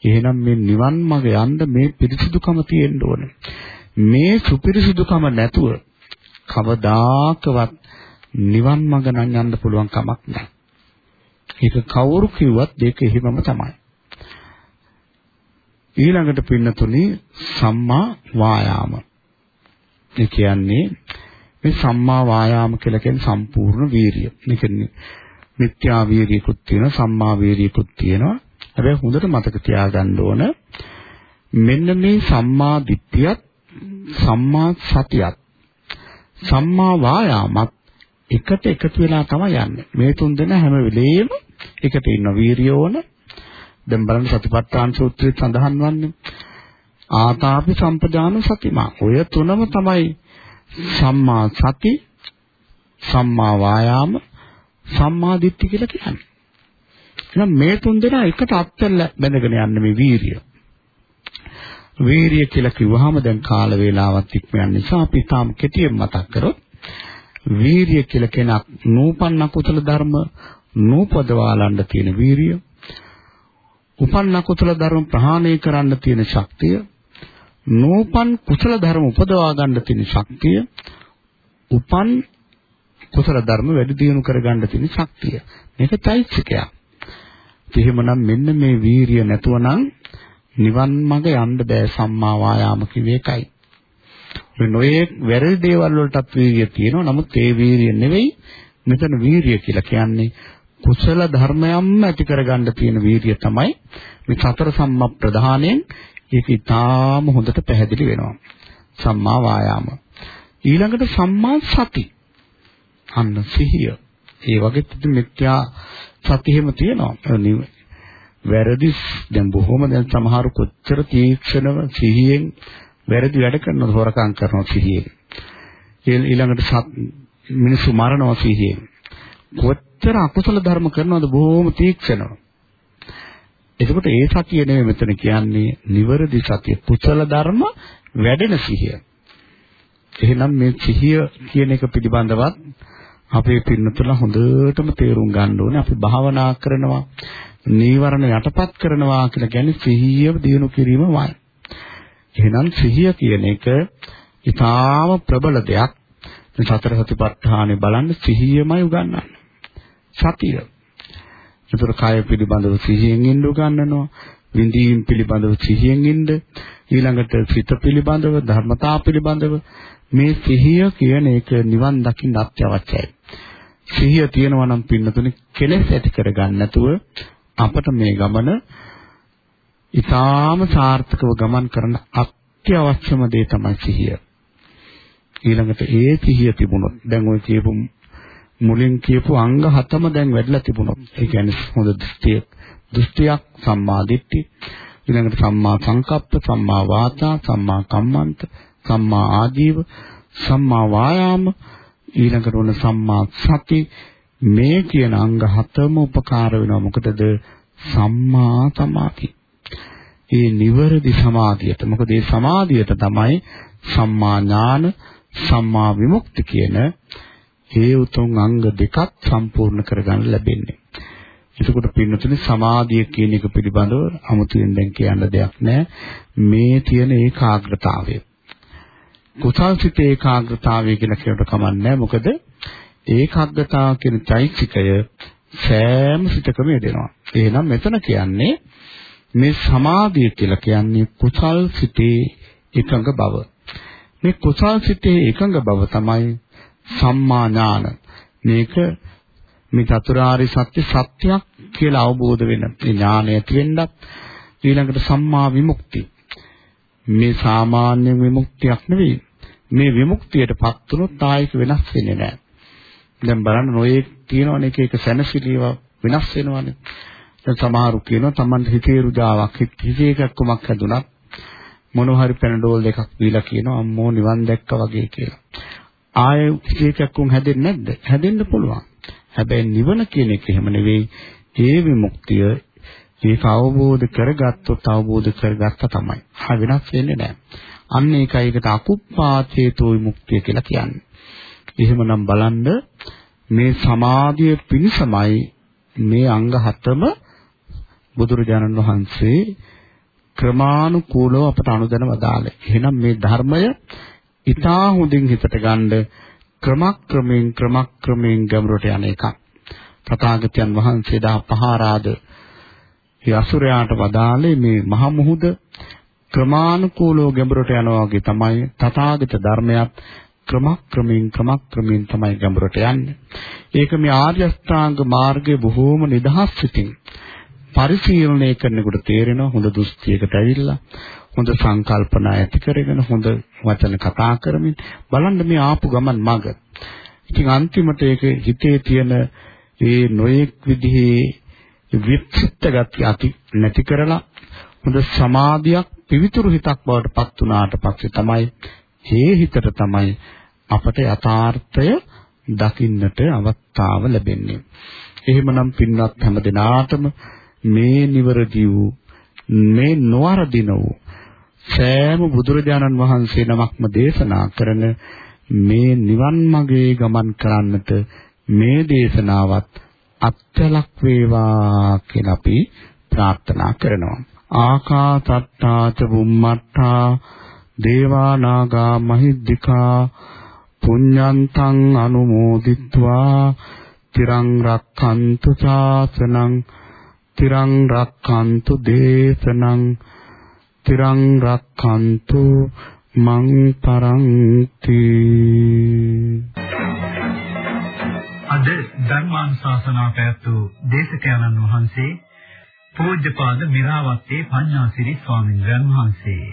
එහෙනම් මේ නිවන් මඟ යන්න මේ පිරිසුදුකම තියෙන්න ඕනේ. මේ සුපිරිසුදුකම නැතුව කවදාකවත් නිවන් මඟ නම් යන්න පුළුවන් කමක් නැහැ. ඒක කවුරු කිව්වත් ඒක එහෙමම තමයි. ඊළඟට පින්නතුනි සම්මා වායාම. ඒ කියන්නේ මේ සම්මා වායාම කියලා කියන්නේ සම්පූර්ණ වීරිය. මේ කියන්නේ මිත්‍යා වීරියකුත් තියෙනවා සම්මා වීරියකුත් තියෙනවා. හැබැයි හොඳට මතක තියාගන්න ඕන මෙන්න මේ සම්මා දිට්ඨියත් සම්මා සතියත් සම්මා වායාමත් එකට එකතු වෙලා තමයි යන්නේ. මේ තුන් දෙනා හැම වෙලෙම එකට ඉන්න වීරිය ඕන. දැන් බලන්න සතිපට්ඨාන සූත්‍රයේ සඳහන් වන්නේ ආතාපි සම්පජාන සතිමා. ඔය තුනම තමයි සම්මා සති, සම්මා වායාම, සම්මා දිට්ඨි කියලා කියන්නේ. එහෙනම් මේ තුන් දෙනා එකට අත්වල බැඳගෙන යන්නේ මේ වීරිය. වීරිය කියලා කිව්වහම දැන් කාල වේලාවත් ඉක්ම යන නිසා අපි තාම කෙටියෙන් මතක් කරොත් වීරිය කියලා කෙනක් නූපන්න කුසල ධර්ම නූපදවාලන්න තියෙන වීරිය උපන්න කුසල ධර්ම ප්‍රහාණය කරන්න තියෙන ශක්තිය නූපන් කුසල ධර්ම උපදවා ගන්න තියෙන ශක්තිය උපන් කුසල ධර්ම වැඩි දියුණු කර ගන්න තියෙන ශක්තිය. මේක চৈতසිකයක් එහෙමනම් මෙන්න මේ වීරිය නැතුවනම් නිවන් මඟ යන්න බෑ සම්මා වායාම කිව්වේ ඒකයි මේ නොයේ වැරදි දේවල් වලටත් වීරිය තියෙනවා. නමුත් ඒ වීරිය නෙවෙයි මෙතන වීරිය කියලා කියන්නේ කුසල ධර්මයන්ම ඇති කරගන්න තියෙන වීරිය තමයි මේ සතර සම්මා ප්‍රධානයෙන් ඒක ඊටාම හොඳට පැහැදිලි වෙනවා. සම්මා වායාම. ඊළඟට සම්මා සති. අන්න සිහිය. ඒ වගේත් ඉතින් මිත්‍යා සතියෙම තියෙනවා. වැරදි දැන් බොහොම දැන් සමහර කොච්චර තීක්ෂණව සිහියෙන් වැරදි වැඩ කරනවද හොරකම් කරනවා සිහියෙන්. ඊළඟට මිනිස්සු මරනවා සිහියෙන්. කොච්චර අකුසල ධර්ම කරනවද බොහොම තීක්ෂණව. එතකොට ඒ සතිය නෙමෙයි මෙතන කියන්නේ නිවරදි සතිය. කුසල ධර්ම වැඩෙන සිහිය. එහෙනම් මේ සිහිය කියන එක පිළිබඳවත් අපේ පින්නතුලා හොඳටම තේරුම් ගන්න ඕනේ. අපි භාවනා කරනවා, නීවරණ යටපත් කරනවා කියලා කියන්නේ සිහිය දිනු කිරීමමයි. එහෙනම් සිහිය කියන එක ඊටාම ප්‍රබල දෙයක්. මේ සතර සතිපට්ඨානේ බලන්න සිහියමයි උගන්වන්නේ. සතිය. ඒතර කාය පිළිබඳව සිහියෙන් ඉන්න උගන්වනවා. විඳීම් පිළිබඳව සිහියෙන් ඉන්න. ඊළඟට සිත පිළිබඳව ධර්මතා පිළිබඳව මේ සිහිය කියන එක නිවන් දකින්න අත්‍යවශ්‍යයි. සිහිය තියෙනවා නම් පින්නතුනේ කෙලෙස් ඇති කරගන්න නැතුව අපට මේ ගමන ඊටාම සාර්ථකව ගමන් කරන අත්‍යවශ්‍යම දේ තමයි සිහිය. ඊළඟට ඒ සිහිය තිබුණොත් දැන් ඔය කියපු මුලින් කියපු අංග හතම දැන් වැඩිලා තිබුණොත් ඒ කියන්නේ හොඳ දෘෂ්ටියක් දෘෂ්ටියක් සම්මා දිට්ඨි ඊළඟට සම්මා සංකප්ප සම්මා වාචා සම්මා කම්මන්ත සම්මා ආජීව සම්මා වායාම ඊළඟට උන සම්මා සති. මේ කියන අංග හතම උපකාර වෙනවා. මොකටද? සම්මා සමාධි. ඒ නිවරදි සමාධියට. මොකද මේ සමාධියට තමයි සම්මා ඥාන, සම්මා විමුක්ති කියන ඒ උතුම් අංග දෙකක් සම්පූර්ණ කරගන්න ලැබෙන්නේ. එතකොට පින්නතුනේ සමාධිය කියන එක පිළිබඳව 아무තුවෙන් දැන් කියන්න දෙයක් නැහැ. මේ තියෙන ඒකාග්‍රතාවය. කුසල්සිත ඒකාග්‍රතාවය කියලා කියනට කමන්නේ මොකද ඒකාග්‍රතාව කියන චෛත්‍යිකය සෑම සිතකම යෙදෙනවා. එහෙනම් මෙතන කියන්නේ මේ සමාධිය කියලා කියන්නේ කුසල් සිතේ එකඟ බව. මේ කුසල් සිතේ එකඟ බව තමයි සම්මා ඥාන. මේක මේ චතුරාර්ය සත්‍ය සත්‍යයක් කියලා අවබෝධ වෙන ඥානය තියෙන්නත් ඊළඟට සම්මා විමුක්ති. මේ සාමාන්‍ය විමුක්තියක් නෙවෙයි. මේ විමුක්තියටපත් වුණොත් ආයක වෙනස් වෙන්නේ නැහැ. දැන් බලන්න නොයේ තියෙනවනේ එක එක සැනසෙලිව වෙනස් වෙනවනේ. දැන් සමහරු කියනවා Taman හිතේ රුජාවක් හිතේ එකක්කමක් හැදුනත් මොනවා හරි පැනඩෝල් දෙකක් දීලා කියනවා අම්මෝ නිවන් දැක්කා වගේ කියලා. ආයෙ හිතේ එකක්කම් හැදෙන්නේ නැද්ද? හැදෙන්න පුළුවන්. හැබැයි නිවන කියන එක එහෙම නෙවෙයි. ඒ විමුක්තිය ඒක අවබෝධ කරගත්තොත් අවබෝධ කරගත්තා තමයි. හා වෙනස් වෙන්නේ නැහැ. අන්න ඒකයි ඒකට අකුප්පාචේතෝ විමුක්තිය කියලා කියන්නේ. එහෙමනම් බලන්න මේ සමාධිය පිණිසමයි මේ අංග හතම බුදුරජාණන් වහන්සේ ක්‍රමානුකූලව අපට අනුදැන වදාළේ. එහෙනම් මේ ධර්මය ඊටා හොඳින් හිතට ගන්න ක්‍රමක්‍රමයෙන් ක්‍රමක්‍රමයෙන් ගමරට යන එකක්. තථාගතයන් වහන්සේ දා පහාරාද ඒ අසුරයාට වදාළේ මේ මහ මුහුද ක්‍රමානුකූලව ගැඹුරට යනවා වගේ තමයි තථාගත ධර්මයක් ක්‍රමක්‍රමයෙන් ක්‍රමක්‍රමයෙන් තමයි ගැඹුරට යන්නේ. ඒක මේ ආර්ය අෂ්ටාංග මාර්ගයේ බොහෝම නිදහස් සිටින් පරිශීලනය කරනකොට තේරෙනවා හොඳ දෘෂ්ටියකට ඇවිල්ලා හොඳ සංකල්පනා ඇති කරගෙන හොඳ වචන කතා කරමින් බලන්න මේ ආපු ගමන් මඟ. ඉතින් අන්තිමට ඒක හිතේ තියෙන ඒ නොයෙක් විදිහේ වික්ෂිප්ත ගති අති නැති කරලා හොඳ සමාධියක් පිවිතුරු හිතක් බවට පත් වුණාට පස්සේ තමයි මේ හිතට තමයි අපට යථාර්ථය දකින්නට අවස්ථාව ලැබෙන්නේ. එහෙමනම් පින්වත් හැම දිනාටම මේ නිවරදි වූ මේ නොවරදින වූ සෑම බුදුරජාණන් වහන්සේ නමක්ම දේශනා කරන මේ නිවන් මාගේ ගමන් කරන්නට මේ දේශනාවත් අත්ලක් වේවා කියලා අපි ප්‍රාර්ථනා කරනවා. ආකාසත්තා ච බුම්මත්තා දේවා නාග මහිද්దికා පුඤ්ඤන්තං අනුමෝදිත්වා තිරං රක්ඛන්තු ශාසනං තිරං රක්ඛන්තු දේශනං තිරං රක්ඛන්තු මං පරන්ති අද ධර්මානුශාසනා පැවැත්වූ දේශකයන්න් වහන්සේ පූජ්‍යපාද මිරාවත්තේ පඤ්ඤාසිරි ස්වාමීන් වහන්සේ.